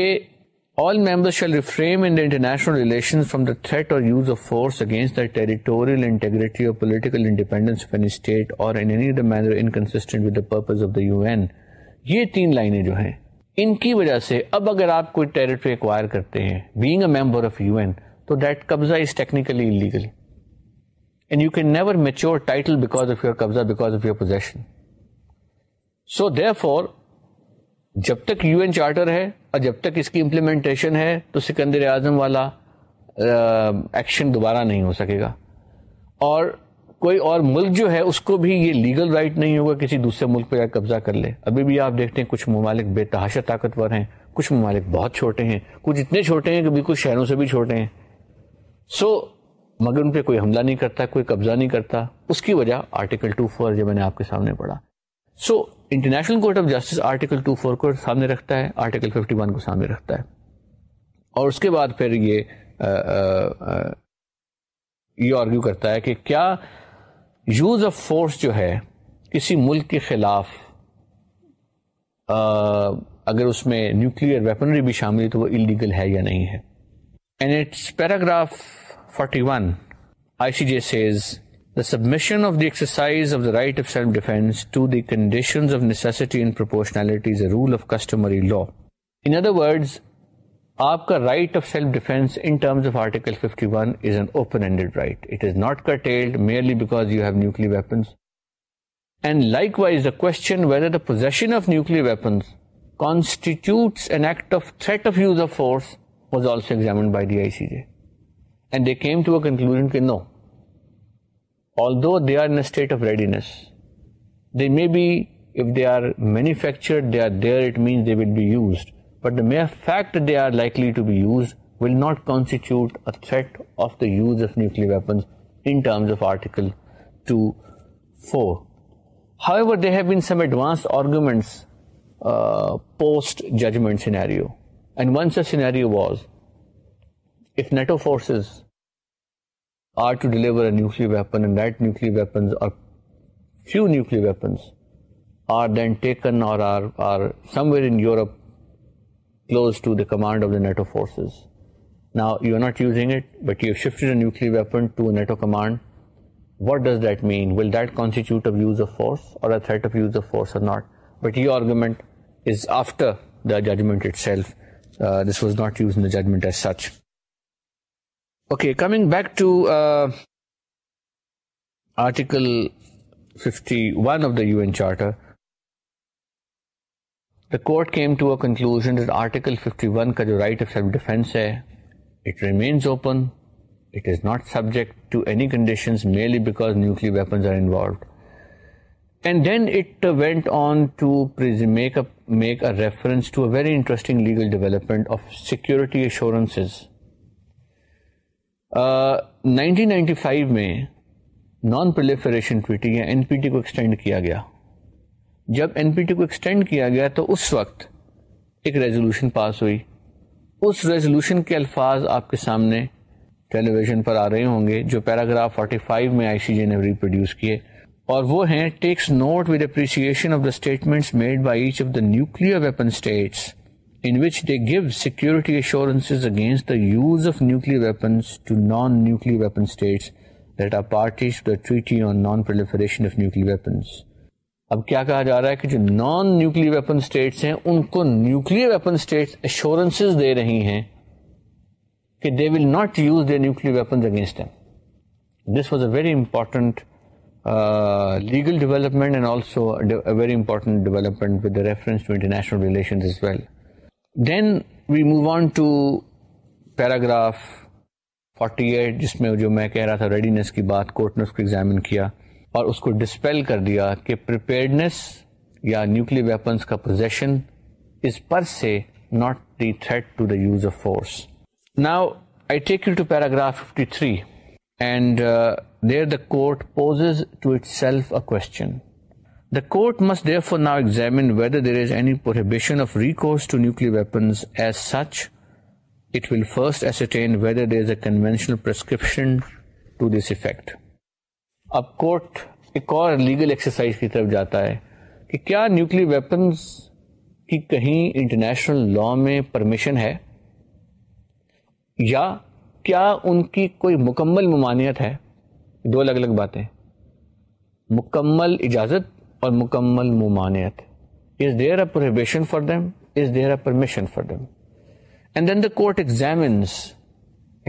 all members shall refrain in the international relations from the threat or use of force against the territorial integrity or political independence of any state or in any other manner inconsistent with the purpose of the UN. یہ تین لائنیں جو ہیں ان کی وجہ سے اب اگر آپ کوئی ٹیریٹری ایکوائر کرتے ہیں being a member of U N تو دیٹ قبضہ is technically illegal and you can never mature title because of your قبضہ because of your position so therefore جب تک یو این چارٹر ہے اور جب تک اس کی امپلیمنٹیشن ہے تو سکندر اعظم والا ایکشن دوبارہ نہیں ہو سکے گا اور کوئی اور ملک جو ہے اس کو بھی یہ لیگل رائٹ نہیں ہوگا کسی دوسرے ملک پہ جا قبضہ کر لے ابھی بھی آپ دیکھتے ہیں کچھ ممالک بے تحاشا طاقتور ہیں کچھ ممالک بہت چھوٹے ہیں کچھ اتنے چھوٹے ہیں کہ بالکل شہروں سے بھی چھوٹے ہیں سو so, مگر ان پہ کوئی حملہ نہیں کرتا کوئی قبضہ نہیں کرتا اس کی وجہ آرٹیکل ٹو فور جو میں نے آپ کے سامنے پڑھا so international court of justice article two four کو سامنے رکھتا ہے آرٹیکل ففٹی ون کو سامنے رکھتا ہے اور اس کے بعد پھر یہ یہ آرگیو کرتا ہے کہ کیا یوز آف فورس جو ہے کسی ملک کے خلاف اگر اس میں نیوکل ویپنری بھی شامل ہے تو وہ انلیگل ہے یا نہیں ہے and its paragraph I C J says submission of the size of the right of self defence rule of customary laws آپ کا right of self defence right not curtailed measures was also by C G and they کے no state of readiness they may be if they are manufactured but fact they are likely to be use well not constitute nuclears arguments post judgment scenario and once a scenario was if NATO forces are to deliver nuclear weapon few nuclear weapons are then taken in Europe close to the command forces نا you are not using it but you shifted weapon command what does that mean will it constitute but you argument is after judgment such coming back to article fifty U N charter جو right defence open it is not subject to weapons are involved and then it went on to praise make up interesting legal development of security assurance nine ninety five میں naan T کو extend کیا گیا جب N P T کو extend کیا گیا تو اس وقت ایک ریزولوشن پاس ہوئی اس ریزولوشن کے الفاظ آپ کے سامنے ٹیلی ویژن پر آ رہے ہوں گے جو پیراگراف 45 میں آئی سی جی نے ریپروڈیوس کیے اور وہ ہیں takes note with appreciation of the statement made by each of the nuclear weapon states in which they give security assurances against the the use of of nuclear non-nuclear Nuclear weapons Weapons. to to Non-Proliferation weapon states that are parties Treaty on اب کیا کہا جا رہا ہے کہ جو non weapon states ہیں ان کو نیوکلیر ویپن اسٹیٹس دے دے دے رہی ہیں کہ will not use against this was a very legal development and also very development with reference to international relations well then we move on to paragraph forty eight جس میں جو میں کہہ رہا تھا ریڈینیس کی بات کورٹ نے اس کو ایگزامن کیا اور اس کو ڈسپیل کر دیا کہ پرپیئرس یا نیوکل ویپنس کا position is per se not the threat to the use of force now I take you to paragraph fifty three and there the court poses to itself a question The court must therefore now examine whether there is any prohibition of recourse to nuclear weapons as such. It will first ascertain whether there is a conventional prescription to this effect. اب court ایک اور legal exercise کی طرف جاتا ہے کہ کیا nuclear weapons کی کہیں انٹرنیشنل لا میں پرمیشن ہے یا کیا ان کی کوئی مکمل ممانعت ہے دو الگ الگ باتیں مکمل اجازت اور مکمل ممانعت is there a prohibition for them is there a permission for them and then the court examines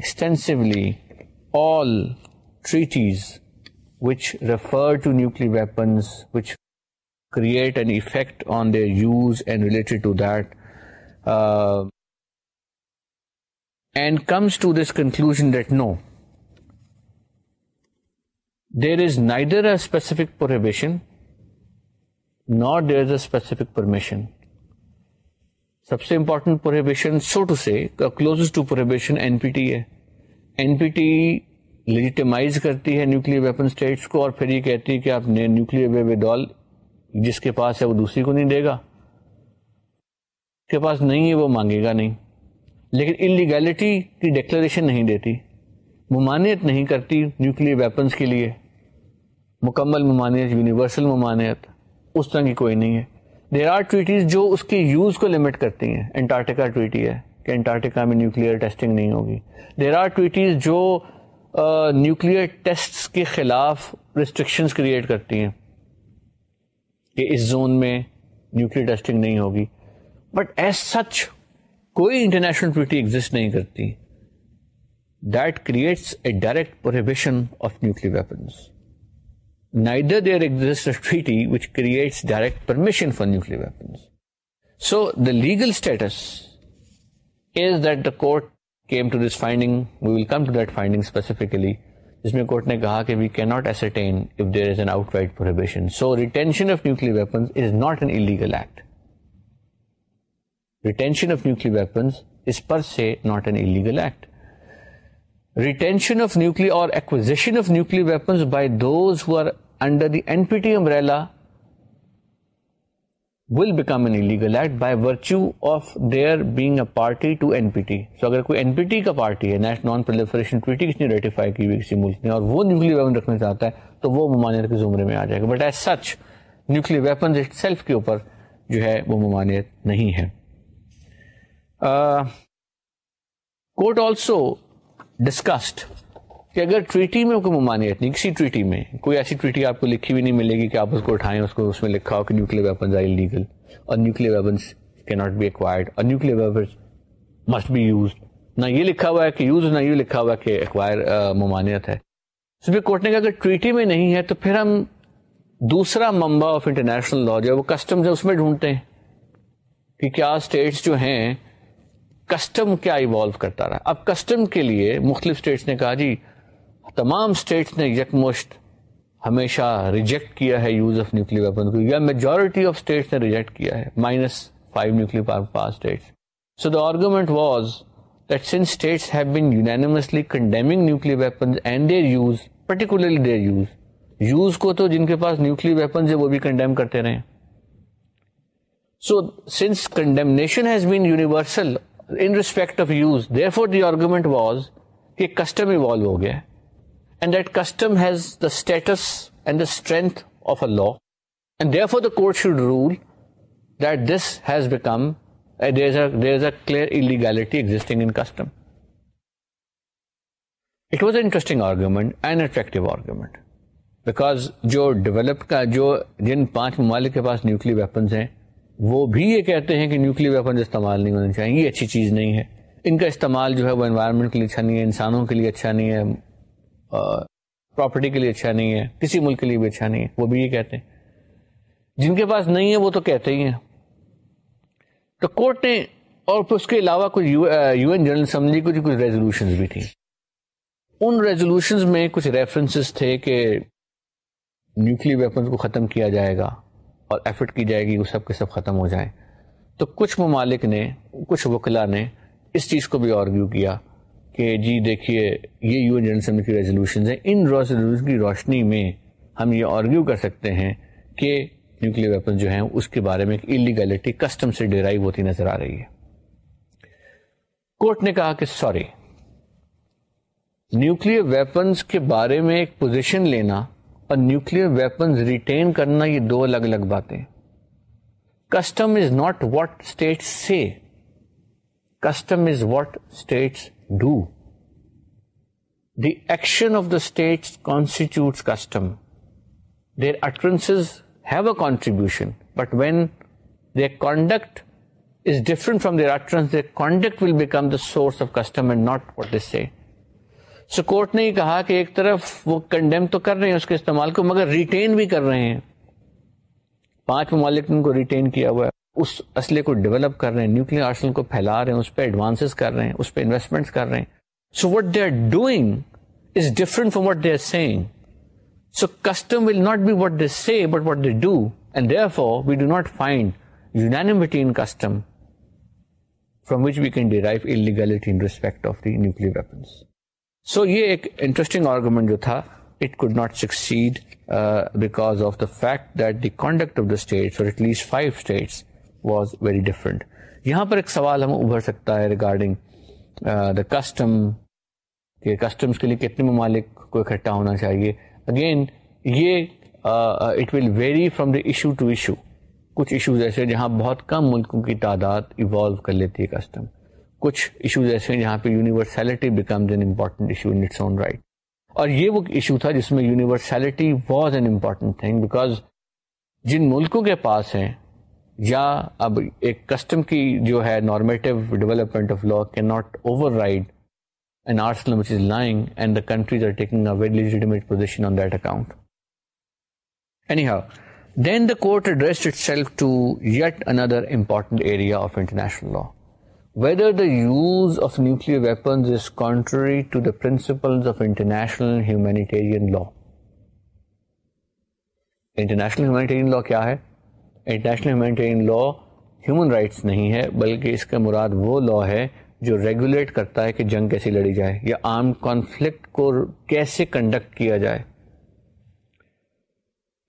extensively all treaties which refer to which create an effect on their use and related to that and comes to this conclusion that no there is neither a specific prohibition is a specific permission سب سے important prohibition prohibition so to to N P T T ہے N پی legitimise کرتی ہے nuclear اور پھر یہ کہتی ہے کہ آپ نے نیوکل جس کے پاس ہے وہ دوسری کو نہیں دے گا کے پاس نہیں ہے وہ مانگے گا نہیں لیکن انلیگیلٹی کی ڈکلریشن نہیں دیتی ممانعت نہیں کرتی نیوکل ویپنس کے لیے مکمل ممانعت یونیورسل ممانعت اس طرح کی کوئی نہیں ہے دیر آر ٹریٹیز جو اس کے یوز کو لمٹ کرتی ہیں انٹارکٹیکا ٹریٹی ہے کہ انٹارکٹیکا میں نیوکلیئر ٹیسٹنگ نہیں ہوگی دیر آر ٹریٹیز جو نیوکلیئر uh, ٹیسٹس کے خلاف ریسٹرکشنز کریٹ کرتی ہیں کہ اس زون میں نیوکلیئر ٹیسٹنگ نہیں ہوگی بٹ ایز سچ کوئی انٹرنیشنل ٹریٹی ایگزٹ نہیں کرتی that creates a direct prohibition of nuclear weapons neither there exists a treaty which creates direct permission for nuclear weapons. So the the legal status is that court came to this finding, we will come to that finding specifically, جس میں court نے کہ we can not ascertain if there outright prohibition so retention of nuclear is not an illegal act retention of nuclear weapons is per se not an illegal act retention of nuclear اور ایک nuclear اگر کوئی N P T کا party ہے national non ٹویٹی کس نے اور وہ نیوکل ویپن رکھنا چاہتا ہے تو وہ ممانعت کے زمرے میں آ جائے گا but as such nuclear weapon self کے اوپر جو ہے وہ ممانعت نہیں ہے کوٹ uh, آلسو ڈسکسڈ کہ اگر ٹریٹی میں کوئی ممانعت نہیں کسی ٹریٹی میں کوئی ایسی ٹریٹی آپ کو لکھی بھی نہیں ملے گی کہ آپ اس کو اٹھائیں اس کو اس میں لکھا ہو کہ نیوکل ویپنز آئی لیگل اور نیوکل ویپنس کی not be acquired or nuclear weapons must be used نہ یہ لکھا ہوا ہے کہ یوز نہ یہ لکھا ہوا ہے کہ ایکوائر ممانعت ہے سپریم کورٹ نے کہا اگر ٹریٹی میں نہیں ہے تو پھر ہم دوسرا ممبا آف انٹرنیشنل لا جو ہے وہ کسٹمز ہے اس میں ڈھونڈتے ہیں کہ کیا اسٹیٹس جو ہیں کسٹم کیا ایوالو کرتا رہا اب کسٹم کے لیے مختلف اسٹیٹس نے کہا جی تمام اسٹیٹس نے یکمشت ہمیشہ ریجیکٹ کیا ہے یوز آف نیوکل ویپن کو یا میجورٹی آف اسٹیٹس نے ریجیکٹ کیا ہے minus five nuclear states so the argument was that since states have been unanimously condemning nuclear weapon and their use particularly their use use کو تو جن کے پاس nuclear weapons ہے وہ بھی کنڈیم کرتے رہے so since condemnation has been universal in respect of use therefore the argument was کہ کسٹم ایوالو ہو گیا and that custom has the status and the strength of a law and therefore the court should rule that this has become there is a clear illegality existing in custom it was a interesting argument and attractive argument because جو develop کا جو جن پانچ ممالک کے پاس nuclear weapons ہیں وہ بھی یہ کہتے ہیں کہ نیوکل ویپن استعمال نہیں ہونے چاہیے یہ اچھی چیز نہیں ہے ان کا استعمال جو ہے وہ انوائرمنٹ کے لیے اچھا نہیں ہے انسانوں کے لیے اچھا نہیں ہے پراپرٹی کے لیے اچھا نہیں ہے کسی ملک کے لیے بھی اچھا نہیں ہے وہ بھی یہ کہتے ہیں جن کے پاس نہیں ہے وہ تو کہتے ہی ہیں تو کورٹ نے اور اس کے علاوہ کچھ یو این جنرل کو کچھ ریزولوشن بھی تھیں ان ریزولوشنز میں کچھ ریفرنسز تھے کہ نیوکل ویپنز کو ختم کیا جائے گا اور ایفٹ کی جائے گی وہ سب کے سب ختم ہو جائیں تو کچھ ممالک نے کچھ وکلا نے اس چیز کو بھی آرگیو کیا کہ جی دیکھیے یہ یو این کی کی ریزولوشنز ہیں ان ریزولوشن روشنی میں ہم یہ آرگیو کر سکتے ہیں کہ نیوکل ویپن جو ہیں اس کے بارے میں ایک کسٹم سے ڈیرائیو ہوتی نظر آ رہی ہے کورٹ نے کہا کہ سوری نیوکل ویپنز کے بارے میں ایک پوزیشن لینا اور نیوکلیر ویپنز ریٹین کرنا یہ دو الگ الگ باتیں custom is not what state say custom is what state do the action of the states constitute custom their utterance have a contribution but when they conduct is different from their utterance conduct will become the source of custom and not what is say so court نے کہا کہ ایک طرف وہ condemn تو کر رہے ہیں اس کے استعمال کو مگر ریٹین بھی کر رہے ہیں پانچ ممالک نے ان کو ریٹین کیا ہوا ہے اس اسلحے کو ڈیولپ کر رہے ہیں نیوکل کو پھیلا رہے ہیں اس پہ ایڈوانس کر رہے ہیں اس پہ انویسٹمنٹ کر رہے ہیں so what they are doing is different from what they are saying so custom will not be what they see but what they do and therefore we do not find unanimity in custom from which we can derive illegality in respect of the nuclear weapons so یہ ایک interesting argument جو تھا it could not succeed because of the fact that the conduct of the states or at least five states was very یہاں پر ایک سوال ہم ابھر سکتا ہے ریگارڈنگ دا کسٹم کہ کسٹمس کے لیے کتنے ممالک کو اکٹھا ہونا چاہیے اگین یہ it will vary from the issue to issue کچھ ایشوز ایسے جہاں بہت کم ملکوں کی تعداد ایوالو کر لیتی ہے کسٹم کچھ ایشوز ایسے ہیں جہاں پہ universality becomes an important issue in its own right اور یہ وہ ایشو تھا جس میں universality was an important thing because جن ملکوں کے پاس ہیں یا اب ایک کسٹم کی جو ہے normative development of law can not override an ourselves which is lying and the countries are taking a very legitimate position on that account anyhow then the court address itself to yet another important area of international law with the use of nuclear to the principles Harry international ہیرین law کیا ہے international humanitarian law human rights نہیں ہے بلکہ اس کا مراد وہ لا ہے جو ریگولیٹ کرتا ہے کہ جنگ کیسے لڑی جائے یا آرم کانفلکٹ کو کیسے کنڈکٹ کیا جائے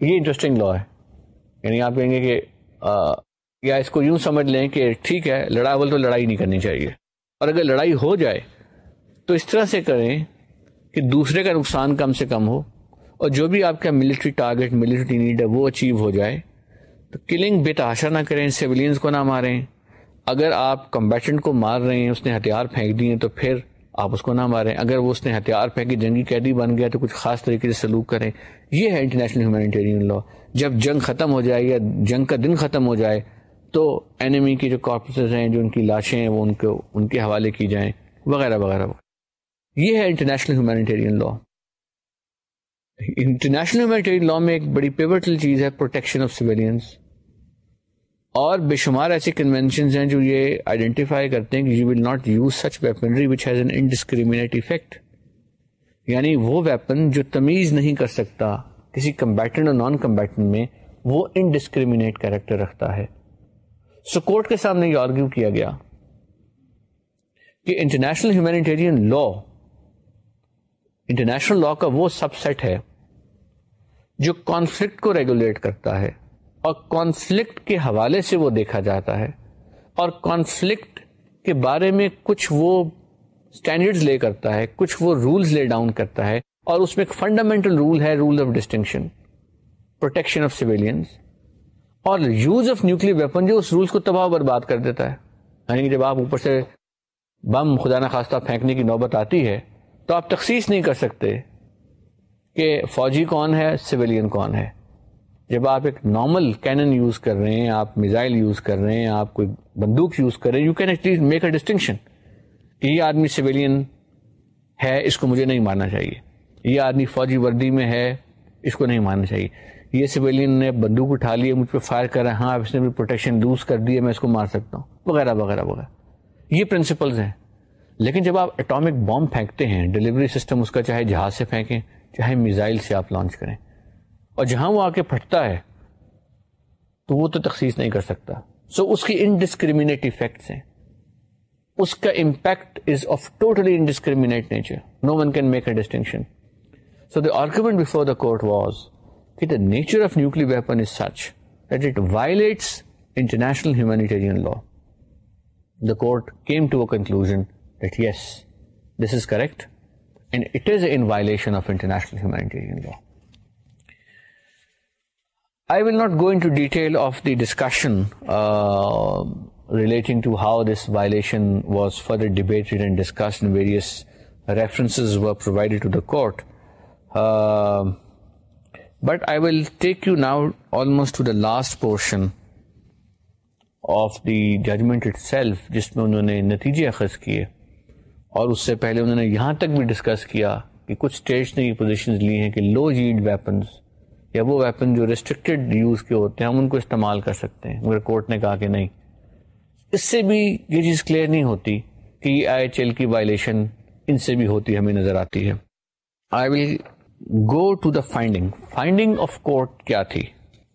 یہ انٹرسٹنگ لا ہے یعنی آپ کہیں گے کہ یا اس کو یوں سمجھ لیں کہ ٹھیک ہے لڑا بول تو لڑائی نہیں کرنی چاہیے اور اگر لڑائی ہو جائے تو اس طرح سے کریں کہ دوسرے کا نقصان کم سے کم ہو اور جو بھی آپ کا ملٹری ٹارگیٹ ملٹری نیڈ ہے وہ اچیو ہو جائے تو کلنگ بے تحاشا نہ کریں سولینس کو نہ ماریں اگر آپ کمبیٹنٹ کو مار رہے ہیں اس نے ہتھیار پھینک دیے تو پھر آپ اس کو نہ ماریں اگر وہ اس نے ہتھیار پھینکی جنگی قیدی بن گیا تو کچھ خاص طریقے سے سلوک کریں یہ ہے انٹرنیشنل ہیومینیٹیرین لا جب جنگ ختم ہو جائے یا جنگ کا دن ختم ہو جائے تو اینیمی کی جو کارپسز ہیں جو ان کی لاشیں ہیں وہ ان کو ان کے حوالے کی جائیں وغیرہ وغیرہ وغیرہ یہ ہے international humanitarian law international humanitarian law میں ایک بڑی چیز ہے پروٹیکشن آف سویلینس اور بے شمار ایسے کنونشنز ہیں جو یہ آئیڈینٹیفائی کرتے ہیں کہ you will not use such weaponry which has an indiscriminate effect یعنی وہ ویپن جو تمیز نہیں کر سکتا کسی کمبیٹنٹ اور نان کمبیٹنٹ میں وہ انڈسکریمنیٹ کریکٹر رکھتا ہے سو کورٹ کے سامنے یہ آرگیو کیا گیا کہ international humanitarian law international law کا وہ سب سیٹ ہے جو کانفلکٹ کو ریگولیٹ کرتا ہے اور کانفلکٹ کے حوالے سے وہ دیکھا جاتا ہے اور کانفلکٹ کے بارے میں کچھ وہ اسٹینڈرڈ لے کرتا ہے کچھ وہ رولز لے ڈاؤن کرتا ہے اور اس میں ایک فنڈامنٹل رول ہے rule of distinction protection of civilians اور یوز آف نیوکل ویپن جو اس رولس کو تباہ برباد کر دیتا ہے یعنی جب آپ اوپر سے بم خدا نخواستہ پھینکنے کی نوبت آتی ہے تو آپ تخصیص نہیں کر سکتے کہ فوجی کون ہے سویلین کون ہے جب آپ ایک نارمل کینن یوز کر رہے ہیں آپ میزائل یوز کر رہے ہیں آپ کوئی بندوق یوز کر رہے ہیں you can make a distinction کہ یہ آدمی سویلین ہے اس کو مجھے نہیں ماننا چاہیے یہ آدمی فوجی وردی میں ہے اس کو نہیں ماننا چاہیے یہ سویلین نے بندوق اٹھا لی ہے مجھ پہ فائر کر رہا ہے ہاں اس نے پروٹیکشن لوز کر دی ہے میں اس کو مار سکتا ہوں وغیرہ وغیرہ وغیرہ یہ پرنسپلز ہیں لیکن جب آپ اٹامک بامب پھینکتے ہیں ڈلیوری سسٹم اس کا چاہے جہاز سے پھینکیں چاہے میزائل سے آپ لانچ کریں اور جہاں وہ آ کے پھٹتا ہے تو وہ تو تخصیص نہیں کر سکتا سو so, اس کی انڈسکریمنیٹ افیکٹس ہیں اس کا impact is of totally indiscriminate nature no one can make a distinction so the argument before the court was The nature of nuclear weapon is such that it violates international humanitarian law. The court came to a conclusion that yes, this is correct and it is in violation of international humanitarian law. I will not go into detail of the discussion uh, relating to how this violation was further debated and discussed, and various references were provided to the court. Uh, but I will take you now almost to the last portion of the judgment itself جس میں انہوں نے نتیجے اخذ کیے اور اس سے پہلے انہوں نے یہاں تک بھی ڈسکس کیا کہ کچھ اسٹیٹس نے یہ پوزیشنز لی ہیں کہ لو جیڈ ویپنس یا وہ ویپن جو ریسٹرکٹیڈ یوز کے ہوتے ہیں ہم ان کو استعمال کر سکتے ہیں مگر کورٹ نے کہا کہ نہیں اس سے بھی یہ چیز کلیئر نہیں ہوتی کہ آئی ایچ ایل کی وائلیشن ان سے بھی ہوتی ہمیں نظر آتی ہے I will go to the finding finding of court کیا تھی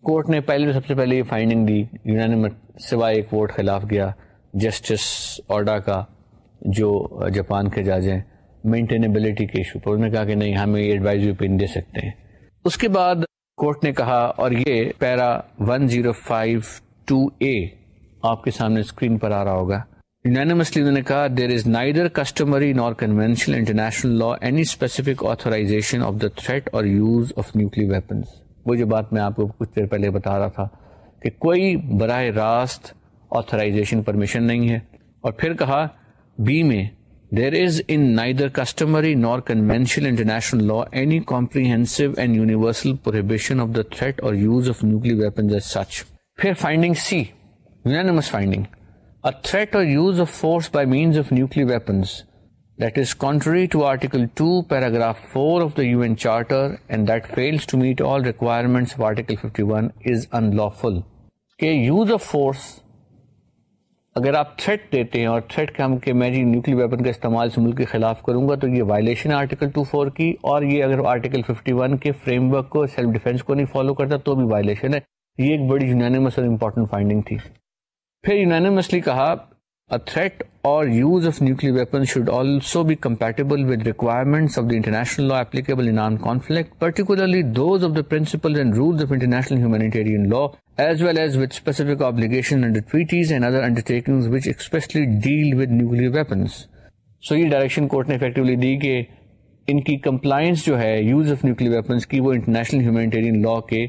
کورٹ نے پہلے سب سے پہلے یہ فائنڈنگ دی یونانیمٹ سوائے ایک ووٹ خلاف گیا جسٹس آرڈا کا جو جاپان کے جاج ہیں مینٹینیبلٹی کے ایشو پر انہوں نے کہا کہ نہیں ہمیں یہ ایڈوائزری اوپین دے سکتے ہیں اس کے بعد کورٹ نے کہا اور یہ para one zero five two A آپ کے سامنے اسکرین پر آ رہا ہوگا یونانسلی انہوں نے کہا there is neither customary nor conventional international law any specific authorization of the threat or use of nuclear weapons وہ جو بات میں آپ کو کچھ دیر پہلے بتا رہا تھا کہ کوئی براہ راست آتھورائزیشن پرمیشن نہیں ہے اور پھر کہا بی میں there is in neither customary nor conventional international law any comprehensive and universal prohibition of the threat or use of nuclear weapons as such پھر finding C unanimous finding A threat or use of of of of force by means nuclear weapons that that is is contrary to to Article Article 2, Paragraph 4 the UN Charter and fails meet all requirements 51 unlawful. کہ اگر آپ threat دیتے ہیں اور threat ہم کہ میں جی weapon کا استعمال ملک کے خلاف کروں گا تو یہ وائلیشن ہے آرٹیکل وائلشن کی اور یہ اگر آرٹیکل ففٹی ون کے فریم ورک کو سیلف ڈیفینس کو نہیں فالو کرتا تو بھی وائلیشن ہے یہ ایک بڑی یونانیمس اور امپورٹنٹ فائنڈنگ تھی پھر کہا threat or use of nuclear weapon should also بھی international law conflict particularly law as ویشنزلی deal with nuclear weapons so یہ ڈائریکشن کورٹ نے دی کہ ان کی کمپلائنس جو ہے یوز آف نیوکل ویپنس کی وہ انٹرنیشنل لا کے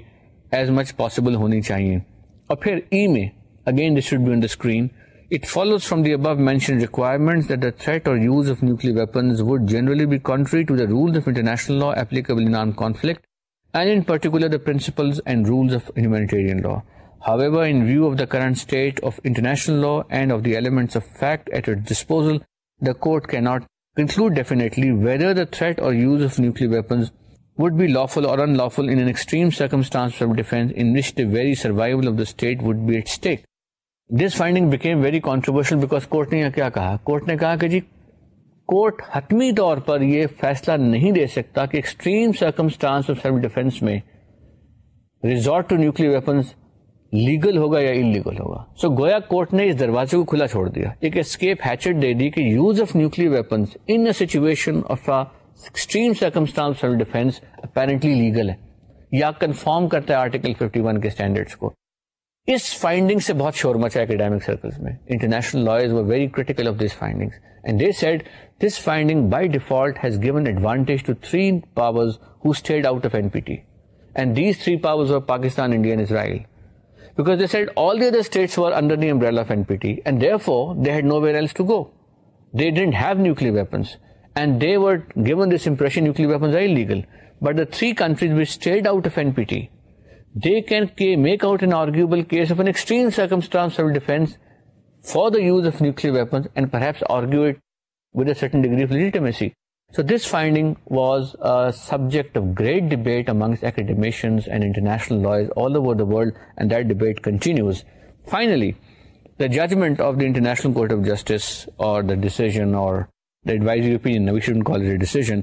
ایز مچ پاسبل ہونی چاہیے اور پھر ای e میں again this should be on the screen it follows from the above mention requirement threat or use of nuclear weapons would generally be contrary rule law applicable non conflict and particular principles and rules lower international law and of the element fact at disposal court کی not conclusively whether threat or unlawful very survival this finding became very controversial because court نے کیا کہا court نے کہا کہ جی court حتمی طور پر یہ فیصلہ نہیں دے سکتا کہ extreme circumstance of self defence میں resort to nuclear weapons legal ہوگا یا انلیگل ہوگا سو گویا کورٹ نے اس دروازے کو کھلا چھوڑ دیا ایک اسکیپ ہیچڈ دے دی کہ use of nuclear weapons in situation of extreme circumstance self defence apparently legal ہے یا کنفارم کرتا ہے آرٹیکل 51 کے اسٹینڈرڈس کو اس فائنڈنگ سے بہت شور مچا اکیڈیمک سرکلز میں international lawyers were very critical of this findings and they said this finding by default has given advantage to three powers who stood out of N P T and these three powers of Pakistan India and Israel because they said all the other states were under the umbrella of N P T and therefore they had nowhere else to go they didn't have nuclear weapons and they were given this impression nuclear weapons are legal but the three countries which stood out of N P T they can call for دف nuclear degree of so this finding was ابجیکٹنس lawyer finally the judgment rests decision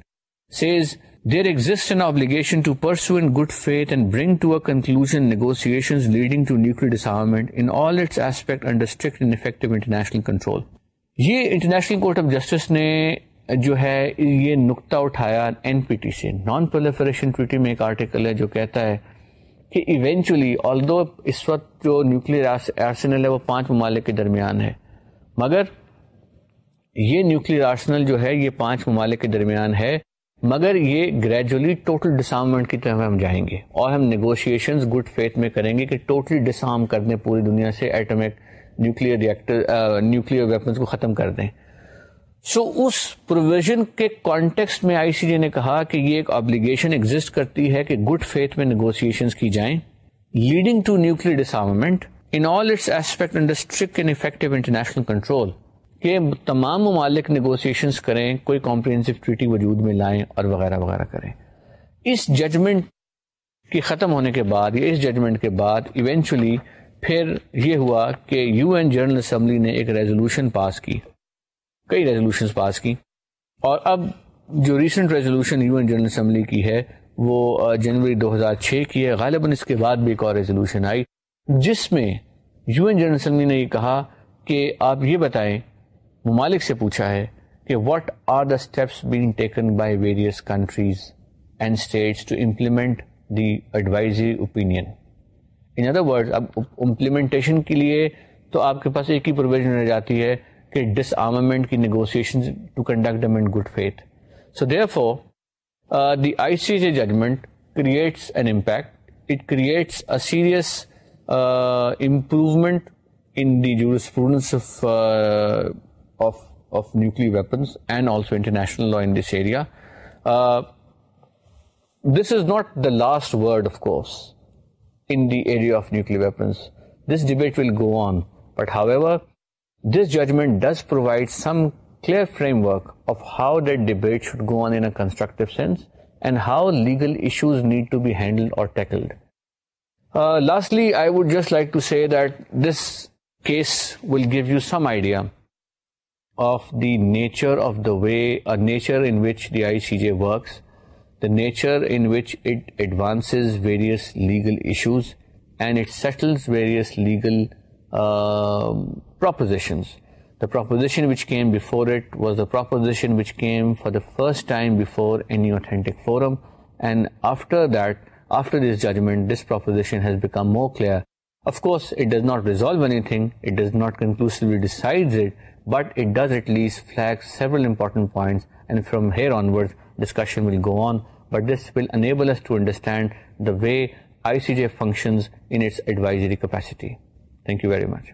there good an and to pursue in good faith and bring to disarmament in leading to nuclear under aspect and effective international control یہ international court of justice نے جو ہے یہ نقطہ اٹھایا N P T سے non proliferation ٹویٹی میں ایک آرٹیکل ہے جو کہتا ہے کہ ایونچولی آل اس وقت جو نیوکل آرسنل ہے وہ پانچ ممالک کے درمیان ہے مگر یہ نیوکل آرسنل جو ہے یہ پانچ ممالک کے درمیان ہے مگر یہ گریجولی ٹوٹل ڈسامنٹ کی طرف ہم جائیں گے اور ہم نیگوشیشن گڈ فیتھ میں کریں گے کہ ٹوٹلی ڈسام کر دیں پوری دنیا سے atomic nuclear reactor nuclear weapons کو ختم کر دیں سو so, اس پروویژن کے کانٹیکس میں آئی سی جی نے کہا کہ یہ ایک آبلیگیشن ایگزٹ کرتی ہے کہ گڈ فیتھ میں نیگوسن کی جائیں leading to nuclear disarmament its aspect under in strict effective international control کہ تمام ممالک نیگوسیشنس کریں کوئی کمپریہنسو ٹریٹی وجود میں لائیں اور وغیرہ وغیرہ کریں اس ججمنٹ کے ختم ہونے کے بعد یا اس ججمنٹ کے بعد ایونچولی پھر یہ ہوا کہ یو این جنرل اسمبلی نے ایک ریزولوشن پاس کی کئی ریزولوشنس پاس کی اور اب جو recent resolution U N general assembly کی ہے وہ جنوری دو ہزار چھ کی ہے غالباً اس کے بعد بھی ایک اور ریزولوشن آئی جس میں یو این جنرل اسمبلی نے یہ کہا کہ آپ یہ بتائیں ممالک سے پوچھا ہے کہ what are the steps being taken by various countries and states to implement the advisory opinion in other word اب امپلیمنٹیشن کے لیے تو آپ کے پاس ایک ہی پروویژن رہ جاتی ہے کہ ڈس آرمنٹ کی negotiation to conduct them and good faith so therefore the I C J judgment creates an impact it creates a serious improvement in the of of nuclear weapons and also international law in this area. Uh, this is not the last word, of course, in the area of nuclear weapons. This debate will go on, but however, this judgment does provide some clear framework of how that debate should go on in a constructive sense and how legal issues need to be handled or tackled. Uh, lastly, I would just like to say that this case will give you some idea way نیچرچ C J works various legal and it settles legal purse does not ریزالونیز not conclusive but it does at least flex several important points discussion understand the way I C J functions in its advisory capacity thank you very much